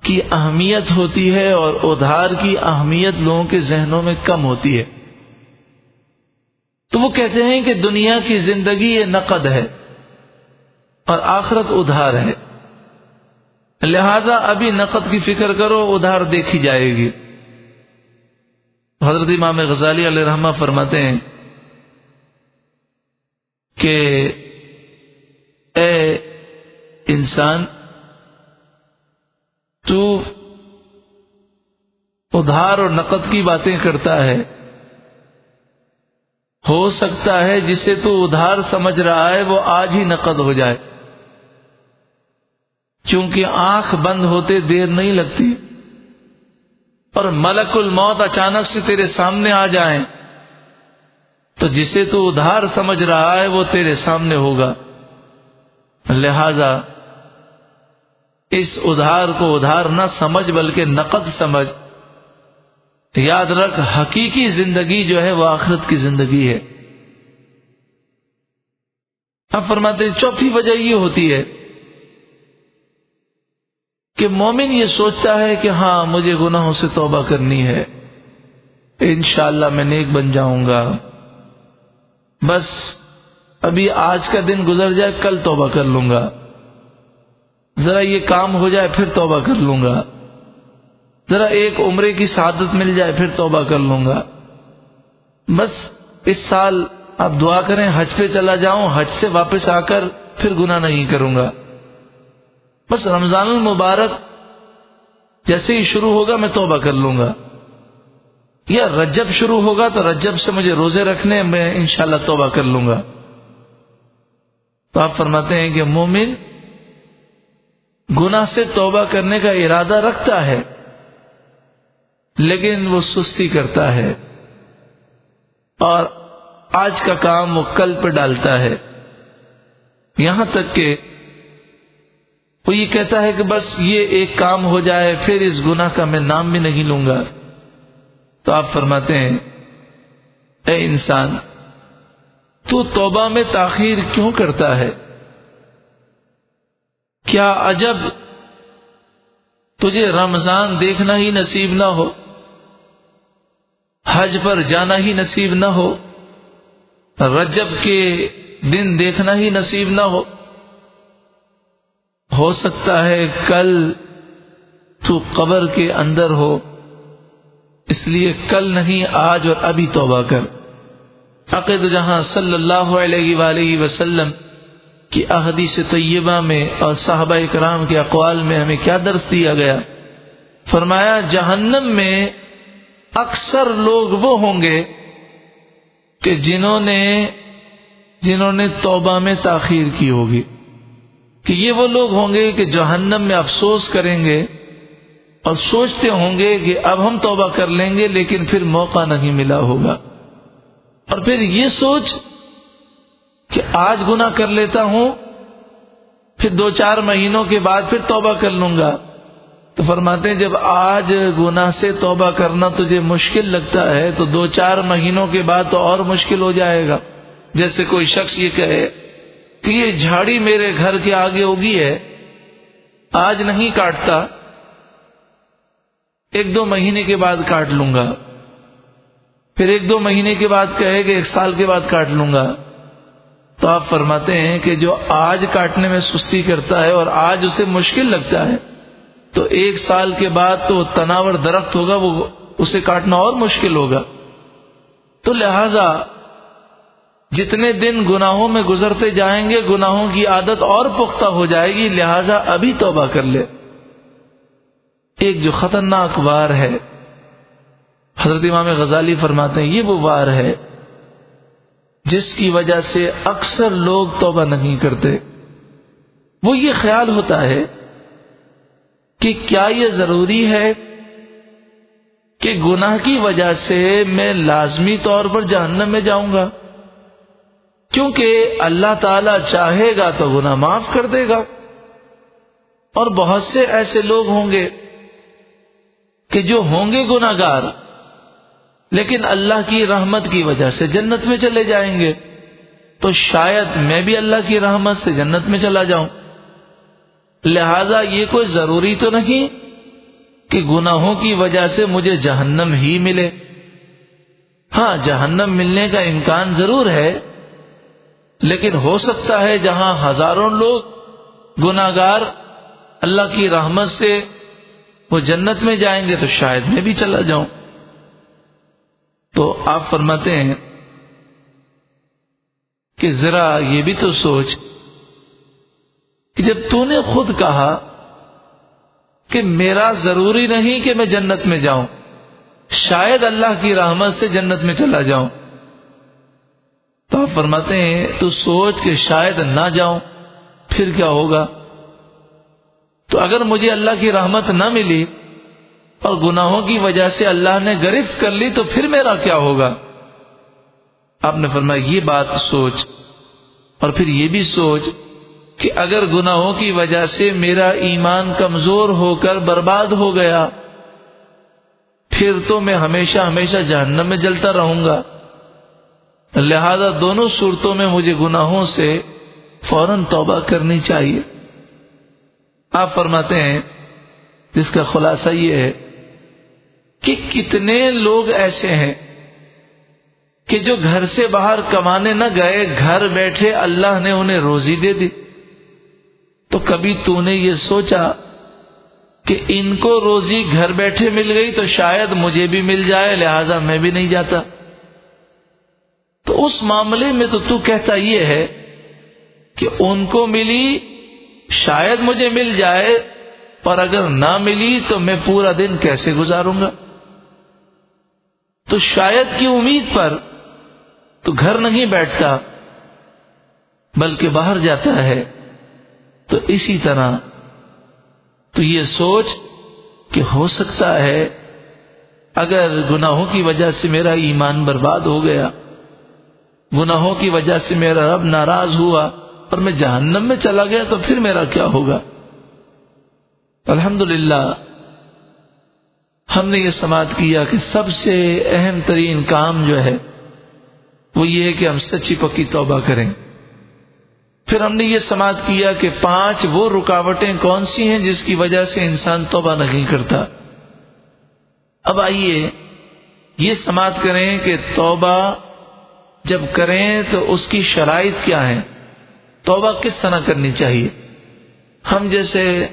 کی اہمیت ہوتی ہے اور ادھار کی اہمیت لوگوں کے ذہنوں میں کم ہوتی ہے۔ تو وہ کہتے ہیں کہ دنیا کی زندگی یہ نقد ہے اور آخرت ادھار ہے۔ لہذا ابھی نقد کی فکر کرو، ادھار دیکھی جائے گی۔ حضرت امام غزالی علیہ رحمہ فرماتے ہیں کہ اے انسان تو ادھار اور نقد کی باتیں کرتا ہے۔ ہو سکتا ہے جسے تو ادھار سمجھ رہا ہے، وہ آج ہی نقد ہو جائے۔ چونکہ آنکھ بند ہوتے دیر نہیں لگتی، اور ملک الموت اچانک سے تیرے سامنے آ جائیں، تو جسے تو ادھار سمجھ رہا ہے، وہ تیرے سامنے ہوگا۔ لہذا اس ادھار کو ادھار نہ سمجھ بلکہ نقد سمجھ۔ یاد رکھ، حقیقی زندگی جو ہے وہ آخرت کی زندگی ہے۔ اب فرماتے ہیں، چوتھی وجہ یہ ہوتی ہے کہ مومن یہ سوچتا ہے کہ ہاں مجھے گناہوں سے توبہ کرنی ہے۔ انشاءاللہ میں نیک بن جاؤں گا۔ بس، ابھی آج کا دن گزر جائے، کل توبہ کر لوں گا۔ ذرا یہ کام ہو جائے پھر توبہ کر لوں گا۔ ذرا ایک عمرے کی سعادت مل جائے پھر توبہ کر لوں گا۔ بس اس سال آپ دعا کریں، حج پہ چلا جاؤں، حج سے واپس آ کر پھر گنا نہیں کروں گا۔ بس رمضان المبارک جیسے ہی شروع ہوگا میں توبہ کر لوں گا۔ یا رجب شروع ہوگا تو رجب سے مجھے روزے رکھنے، میں انشاءاللہ توبہ کر لوں گا۔ تو آپ فرماتے ہیں کہ مومن گناہ سے توبہ کرنے کا ارادہ رکھتا ہے، لیکن وہ سستی کرتا ہے اور آج کا کام وہ کل پہ ڈالتا ہے۔ یہاں تک کہ وہ یہ کہتا ہے کہ بس یہ ایک کام ہو جائے، پھر اس گناہ کا میں نام بھی نہیں لوں گا۔ تو آپ فرماتے ہیں، اے انسان، تو توبہ میں تاخیر کیوں کرتا ہے؟ کیا عجب؟ تجھے رمضان دیکھنا ہی نصیب نہ ہو، حج پر جانا ہی نصیب نہ ہو، رجب کے دن دیکھنا ہی نصیب نہ ہو۔ ہو سکتا ہے کل تو قبر کے اندر ہو، اس لیے کل نہیں، آج اور ابھی توبہ کر۔ عقید جہاں صلی اللہ علیہ وآلہ وسلم کی احادیث طیبہ میں اور صحابہ کرام کے اقوال میں ہمیں کیا درس دیا گیا؟ فرمایا، جہنم میں اکثر لوگ وہ ہوں گے کہ جنہوں نے جنہوں نے توبہ میں تاخیر کی ہوگی۔ کہ یہ وہ لوگ ہوں گے کہ جہنم میں افسوس کریں گے اور سوچتے ہوں گے کہ اب ہم توبہ کر لیں گے لیکن پھر موقع نہیں ملا ہوگا۔ اور پھر یہ سوچ کہ آج گنا کر لیتا ہوں، پھر دو چار مہینوں کے بعد پھر توبہ کر لوں گا۔ تو فرماتے ہیں، جب آج گناہ سے توبہ کرنا تجھے مشکل لگتا ہے، تو دو چار مہینوں کے بعد تو اور مشکل ہو جائے گا۔ جیسے کوئی شخص یہ کہے کہ یہ جھاڑی میرے گھر کے آگے ہوگی ہے، آج نہیں کاٹتا، ایک دو مہینے کے بعد کاٹ لوں گا۔ پھر ایک دو مہینے کے بعد کہے کہ ایک سال کے بعد کاٹ لوں گا۔ تو آپ فرماتے ہیں کہ جو آج کاٹنے میں سستی کرتا ہے اور آج اسے مشکل لگتا ہے، تو ایک سال کے بعد تو تناور درخت ہوگا، وہ اسے کاٹنا اور مشکل ہوگا۔ تو لہذا جتنے دن گناہوں میں گزرتے جائیں گے، گناہوں کی عادت اور پختہ ہو جائے گی، لہذا ابھی توبہ کر لے۔ ایک جو خطرناک وار ہے، حضرت امام غزالی فرماتے ہیں، یہ وہ وار ہے جس کی وجہ سے اکثر لوگ توبہ نہیں کرتے۔ وہ یہ خیال ہوتا ہے کہ کیا یہ ضروری ہے کہ گناہ کی وجہ سے میں لازمی طور پر جہنم میں جاؤں گا؟ کیونکہ اللہ تعالی چاہے گا تو گناہ معاف کر دے گا۔ اور بہت سے ایسے لوگ ہوں گے کہ جو ہوں گے گناگار لیکن اللہ کی رحمت کی وجہ سے جنت میں چلے جائیں گے۔ تو شاید میں بھی اللہ کی رحمت سے جنت میں چلا جاؤں۔ لہذا یہ کوئی ضروری تو نہیں کہ گناہوں کی وجہ سے مجھے جہنم ہی ملے۔ ہاں جہنم ملنے کا امکان ضرور ہے، لیکن ہو سکتا ہے جہاں ہزاروں لوگ گناگار اللہ کی رحمت سے وہ جنت میں جائیں گے تو شاید میں بھی چلا جاؤں۔ تو آپ فرماتے ہیں کہ ذرا یہ بھی تو سوچ کہ جب تو نے خود کہا کہ میرا ضروری نہیں کہ میں جنت میں جاؤں، شاید اللہ کی رحمت سے جنت میں چلا جاؤں۔ تو آپ فرماتے ہیں تو سوچ کہ شاید نہ جاؤں، پھر کیا ہوگا؟ تو اگر مجھے اللہ کی رحمت نہ ملی اور گناہوں کی وجہ سے اللہ نے گرفت کر لی تو پھر میرا کیا ہوگا؟ آپ نے فرمایا، یہ بات سوچ۔ اور پھر یہ بھی سوچ کہ اگر گناہوں کی وجہ سے میرا ایمان کمزور ہو کر برباد ہو گیا، پھر تو میں ہمیشہ ہمیشہ جہنم میں جلتا رہوں گا۔ لہذا دونوں صورتوں میں مجھے گناہوں سے فوراً توبہ کرنی چاہیے۔ آپ فرماتے ہیں، جس کا خلاصہ یہ ہے کہ کتنے لوگ ایسے ہیں کہ جو گھر سے باہر کمانے نہ گئے، گھر بیٹھے اللہ نے انہیں روزی دے دی۔ تو کبھی تو نے یہ سوچا کہ ان کو روزی گھر بیٹھے مل گئی تو شاید مجھے بھی مل جائے، لہذا میں بھی نہیں جاتا۔ تو اس معاملے میں تو تو کہتا یہ ہے کہ ان کو ملی، شاید مجھے مل جائے اور اگر نہ ملی تو میں پورا دن کیسے گزاروں گا؟ تو شاید کی امید پر تو گھر نہیں بیٹھتا، بلکہ باہر جاتا ہے۔ تو اسی طرح تو یہ سوچ کہ ہو سکتا ہے، اگر گناہوں کی وجہ سے میرا ایمان برباد ہو گیا، گناہوں کی وجہ سے میرا رب ناراض ہوا اور میں جہنم میں چلا گیا، تو پھر میرا کیا ہوگا؟ الحمد ہم نے یہ سماعت کیا کہ سب سے اہم ترین کام جو ہے وہ یہ ہے کہ ہم سچی پکی توبہ کریں۔ پھر ہم نے یہ سماعت کیا کہ پانچ وہ رکاوٹیں کون سی ہیں جس کی وجہ سے انسان توبہ نہیں کرتا۔ اب آئیے یہ سماعت کریں کہ توبہ جب کریں تو اس کی شرائط کیا ہے توبہ کس طرح کرنی چاہیے؟ ہم جیسے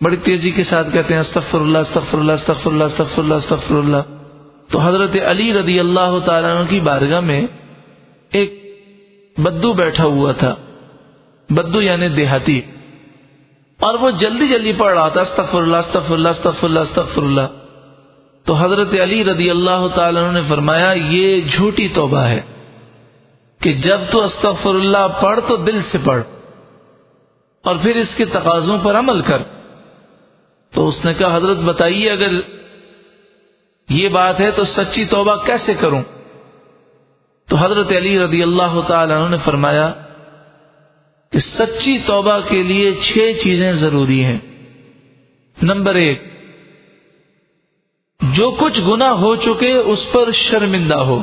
بڑی تیزی کے ساتھ کہتے ہیں، استغفر اللہ استغفر اللہ استغفر اللہ استغفر اللہ استغفر اللہ۔ تو حضرت علی رضی اللہ تعالیٰ کی بارگاہ میں ایک بدو بیٹھا ہوا تھا۔ بدو یعنی دیہاتی۔ اور وہ جلدی جلدی پڑھ رہا تھا، استغفر اللہ استغفر اللہ استغفر اللہ استغفر اللہ۔ تو حضرت علی رضی اللہ تعالیٰ نے فرمایا، یہ جھوٹی توبہ ہے کہ جب تو استغفر اللہ پڑھ تو دل سے پڑھ اور پھر اس کے تقاضوں پر عمل کر۔ تو اس نے کہا، حضرت بتائیے، اگر یہ بات ہے تو سچی توبہ کیسے کروں؟ تو حضرت علی رضی اللہ تعالی نے فرمایا کہ سچی توبہ کے لیے چھ چیزیں ضروری ہیں۔ نمبر ایک، جو کچھ گنا ہو چکے اس پر شرمندہ ہو۔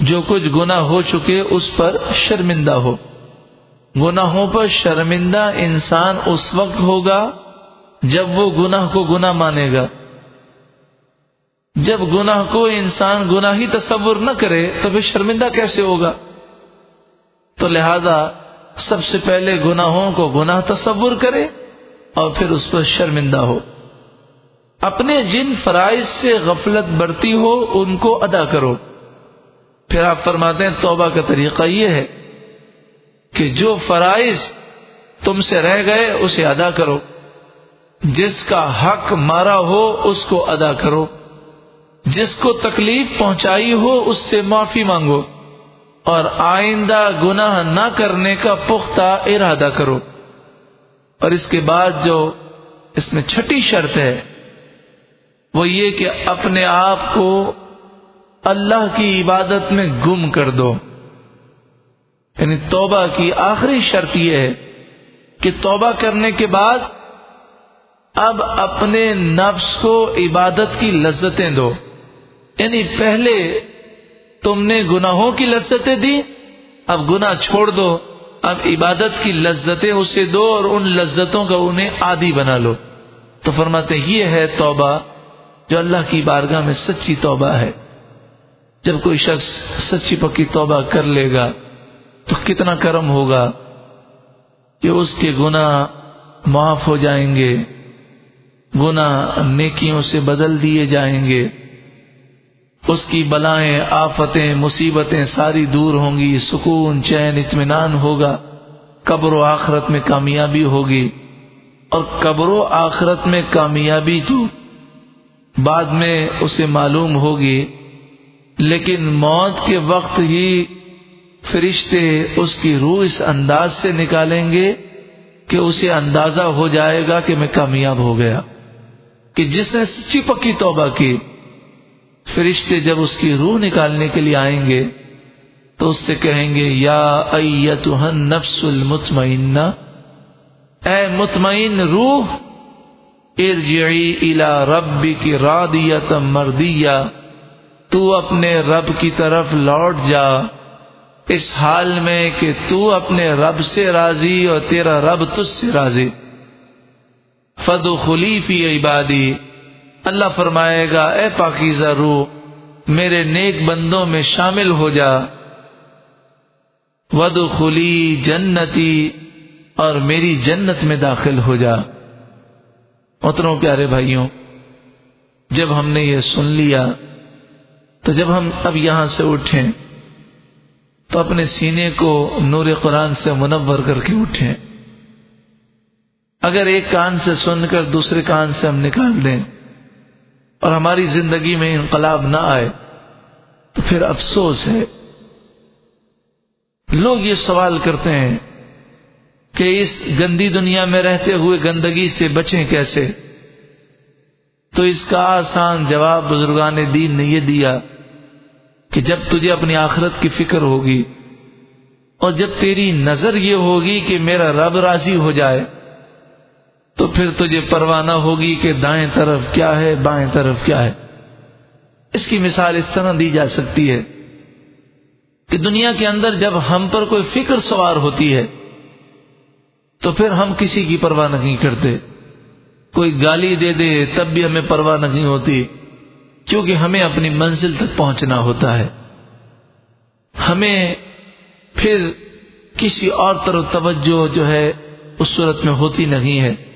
جو کچھ گنا ہو چکے اس پر شرمندہ ہو۔ گناہوں پر شرمندہ انسان اس وقت ہوگا جب وہ گناہ کو گناہ مانے گا۔ جب گناہ کو انسان گناہ ہی تصور نہ کرے تو پھر شرمندہ کیسے ہوگا؟ تو لہذا سب سے پہلے گناہوں کو گناہ تصور کرے اور پھر اس پر شرمندہ ہو۔ اپنے جن فرائض سے غفلت بڑھتی ہو ان کو ادا کرو۔ پھر آپ فرماتے ہیں توبہ کا طریقہ یہ ہے کہ جو فرائض تم سے رہ گئے اسے ادا کرو۔ جس کا حق مارا ہو اس کو ادا کرو۔ جس کو تکلیف پہنچائی ہو اس سے معافی مانگو۔ اور آئندہ گناہ نہ کرنے کا پختہ ارادہ کرو۔ اور اس کے بعد جو اس میں چھٹی شرط ہے، وہ یہ کہ اپنے آپ کو اللہ کی عبادت میں گم کر دو۔ یعنی توبہ کی آخری شرط یہ ہے کہ توبہ کرنے کے بعد اب اپنے نفس کو عبادت کی لذتیں دو۔ یعنی پہلے تم نے گناہوں کی لذتیں دی، اب گناہ چھوڑ دو۔ اب عبادت کی لذتیں اسے دو اور ان لذتوں کا انہیں عادی بنا لو۔ تو فرماتے یہ ہے توبہ، جو اللہ کی بارگاہ میں سچی توبہ ہے۔ جب کوئی شخص سچی پکی توبہ کر لے گا، تو کتنا کرم ہوگا کہ اس کے گناہ معاف ہو جائیں گے۔ گناہ نیکیوں سے بدل دیے جائیں گے۔ اس کی بلائیں، آفتیں، مصیبتیں ساری دور ہوں گی، سکون، چین، اطمینان ہوگا۔ قبر و آخرت میں کامیابی ہوگی۔ اور قبر و آخرت میں کامیابی تو بعد میں اسے معلوم ہوگی۔ لیکن موت کے وقت ہی فرشتے اس کی روح اس انداز سے نکالیں گے کہ اسے اندازہ ہو جائے گا کہ میں کامیاب ہو گیا۔ کہ جس نے سچی پکی توبہ کی، فرشتے جب اس کی روح نکالنے کے لیے آئیں گے، تو اس سے کہیں گے، یا ایتہن نفس المطمئن اے مطمئن روح، ارجعی الى ربی کی رادیت مردیہ، تو اپنے رب کی طرف لوٹ جا، اس حال میں کہ تو اپنے رب سے راضی اور تیرا رب تج سے راضی۔ فد خلیفی عبادی اللہ فرمائے گا، اے پاکیزہ روح، میرے نیک بندوں میں شامل ہو جا۔ ود خلی جنتی اور میری جنت میں داخل ہو جا۔ اتروں پیارے بھائیوں، جب ہم نے یہ سن لیا، تو جب ہم اب یہاں سے اٹھیں، تو اپنے سینے کو نور قرآن سے منور کر کے اٹھیں۔ اگر ایک کان سے سن کر دوسرے کان سے ہم نکال دیں اور ہماری زندگی میں انقلاب نہ آئے، تو پھر افسوس ہے۔ لوگ یہ سوال کرتے ہیں کہ اس گندی دنیا میں رہتے ہوئے گندگی سے بچیں کیسے؟ تو اس کا آسان جواب بزرگان دین نے یہ دیا کہ جب تجھے اپنی آخرت کی فکر ہوگی اور جب تیری نظر یہ ہوگی کہ میرا رب راضی ہو جائے تو پھر تجھے پروانہ ہوگی کہ دائیں طرف کیا ہے، بائیں طرف کیا ہے۔ اس کی مثال اس طرح دی جا سکتی ہے کہ دنیا کے اندر جب ہم پر کوئی فکر سوار ہوتی ہے، تو پھر ہم کسی کی پرواہ نہیں کرتے۔ کوئی گالی دے دے، تب بھی ہمیں پرواہ نہیں ہوتی، کیونکہ ہمیں اپنی منزل تک پہنچنا ہوتا ہے۔ ہمیں پھر کسی اور طرف توجہ جو ہے، اس صورت میں ہوتی نہیں ہے۔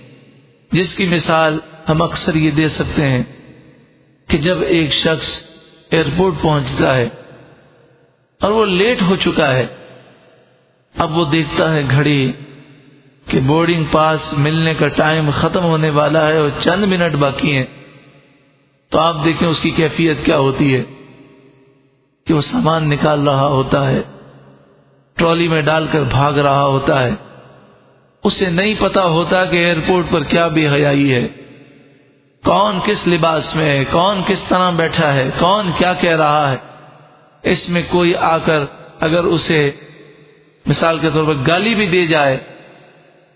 جس کی مثال ہم اکثر یہ دے سکتے ہیں کہ جب ایک شخص ایئرپورٹ پہنچتا ہے اور وہ لیٹ ہو چکا ہے، اب وہ دیکھتا ہے گھڑی کہ بورڈنگ پاس ملنے کا ٹائم ختم ہونے والا ہے اور چند منٹ باقی ہیں۔ تو آپ دیکھیں اس کی کیفیت کیا ہوتی ہے۔ کہ وہ سامان نکال رہا ہوتا ہے، ٹرالی میں ڈال کر بھاگ رہا ہوتا ہے۔ اسے نہیں پتا ہوتا کہ ایئرپورٹ پر کیا بھی حیائی ہے۔ کون کس لباس میں ہے؟ کون کس طرح بیٹھا ہے؟ کون کیا کہہ رہا ہے؟ اس میں کوئی آ کر اگر اسے مثال کے طور پر گالی بھی دے جائے،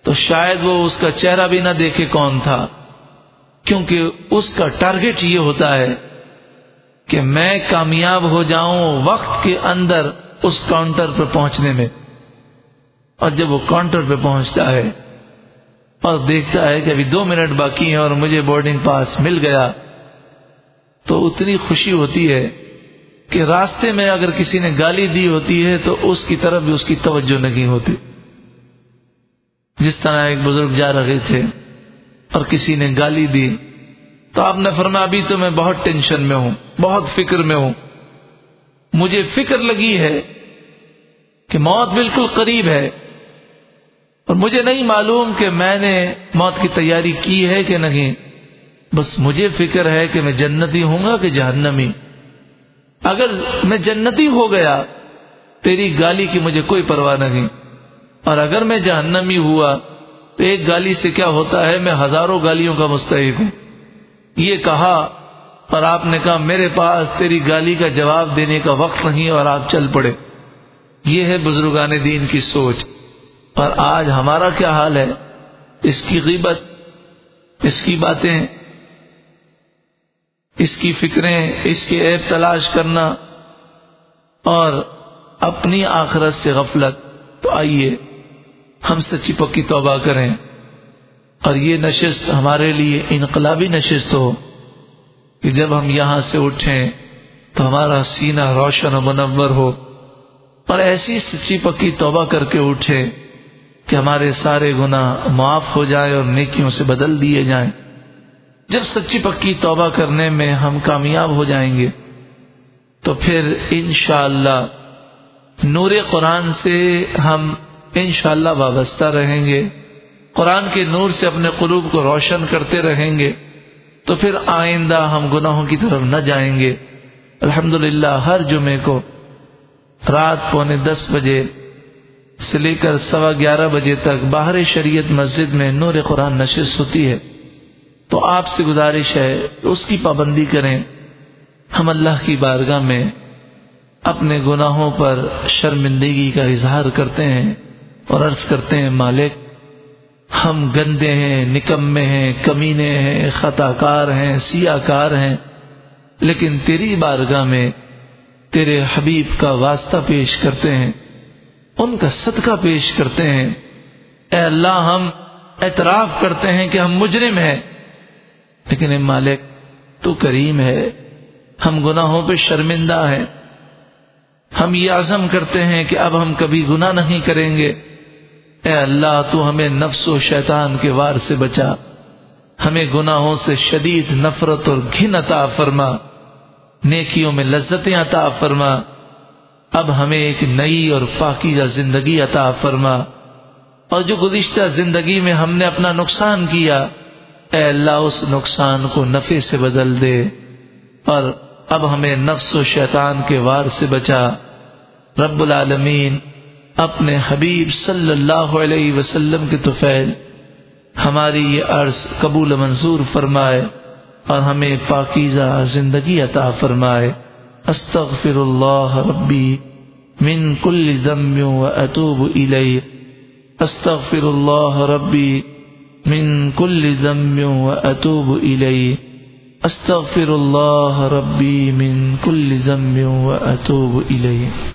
تو شاید وہ اس کا چہرہ بھی نہ دیکھے کون تھا۔ کیونکہ اس کا ٹارگٹ یہ ہوتا ہے کہ میں کامیاب ہو جاؤں وقت کے اندر اس کاؤنٹر پہ پہنچنے میں۔ اور جب وہ کاؤنٹر پہ پہنچتا ہے اور دیکھتا ہے کہ ابھی دو منٹ باقی ہیں اور مجھے بورڈنگ پاس مل گیا، تو اتنی خوشی ہوتی ہے کہ راستے میں اگر کسی نے گالی دی ہوتی ہے تو اس کی طرف بھی اس کی توجہ نہیں ہوتی۔ جس طرح ایک بزرگ جا رہے تھے اور کسی نے گالی دی، تو آپ نے فرمایا، ابھی تو میں بہت ٹینشن میں ہوں، بہت فکر میں ہوں۔ مجھے فکر لگی ہے کہ موت بالکل قریب ہے۔ اور مجھے نہیں معلوم کہ میں نے موت کی تیاری کی ہے کہ نہیں۔ بس مجھے فکر ہے کہ میں جنتی ہوں گا کہ جہنمی۔ اگر میں جنتی ہو گیا، تیری گالی کی مجھے کوئی پرواہ نہیں۔ اور اگر میں جہنمی ہوا، تو ایک گالی سے کیا ہوتا ہے؟ میں ہزاروں گالیوں کا مستحق ہوں۔ یہ کہا اور آپ نے کہا، میرے پاس تیری گالی کا جواب دینے کا وقت نہیں اور آپ چل پڑے۔ یہ ہے بزرگان دین کی سوچ۔ اور آج ہمارا کیا حال ہے؟ اس کی غیبت، اس کی باتیں، اس کی فکریں، اس کی عیب تلاش کرنا اور اپنی آخرت سے غفلت۔ تو آئیے ہم سچی پکی توبہ کریں اور یہ نشست ہمارے لیے انقلابی نشست ہو کہ جب ہم یہاں سے اٹھیں تو ہمارا سینہ روشن و منور ہو اور ایسی سچی پکی توبہ کر کے اٹھے کہ ہمارے سارے گناہ معاف ہو جائے اور نیکیوں سے بدل دیے جائیں۔ جب سچی پکی توبہ کرنے میں ہم کامیاب ہو جائیں گے، تو پھر انشاءاللہ اللہ نور قرآن سے ہم انشاءاللہ اللہ وابستہ رہیں گے۔ قرآن کے نور سے اپنے قلوب کو روشن کرتے رہیں گے۔ تو پھر آئندہ ہم گناہوں کی طرف نہ جائیں گے۔ الحمد ہر جمعے کو رات پونے دس بجے سے لے کر سوا گیارہ بجے تک باہر شریعت مسجد میں نور قرآن نشست ہوتی ہے۔ تو آپ سے گزارش ہے اس کی پابندی کریں۔ ہم اللہ کی بارگاہ میں اپنے گناہوں پر شرمندگی کا اظہار کرتے ہیں اور عرض کرتے ہیں، مالک، ہم گندے ہیں نکمے ہیں، کمینے ہیں خطا کار ہیں سیاہ کار ہیں۔ لیکن تیری بارگاہ میں تیرے حبیب کا واسطہ پیش کرتے ہیں۔ ان کا صدقہ پیش کرتے ہیں۔ اے اللہ، ہم اعتراف کرتے ہیں کہ ہم مجرم ہیں۔ لیکن اے مالک، تو کریم ہے۔ ہم گناہوں پہ شرمندہ ہیں۔ ہم یہ عزم کرتے ہیں کہ اب ہم کبھی گناہ نہیں کریں گے۔ اے اللہ، تو ہمیں نفس و شیطان کے وار سے بچا۔ ہمیں گناہوں سے شدید نفرت اور گھن عطا فرما۔ نیکیوں میں لذتیں عطا فرما۔ اب ہمیں ایک نئی اور پاکیزہ زندگی عطا فرما اور جو گزشتہ زندگی میں ہم نے اپنا نقصان کیا، اے اللہ اس نقصان کو نفع سے بدل دے اور اب ہمیں نفس و شیطان کے وار سے بچا۔ رب العالمین، اپنے حبیب صلی اللہ علیہ وسلم کے توفیل ہماری یہ عرض قبول منظور فرمائے اور ہمیں پاکیزہ زندگی عطا فرمائے۔ استغفر اللہ ربی من كل ذنب واتوب اتوب الیہ. استغفر اللہ ربی من كل ذنب واتوب اتوب الیہ. استغفر اللہ ربی من كل ذنب واتوب اتوب الیہ.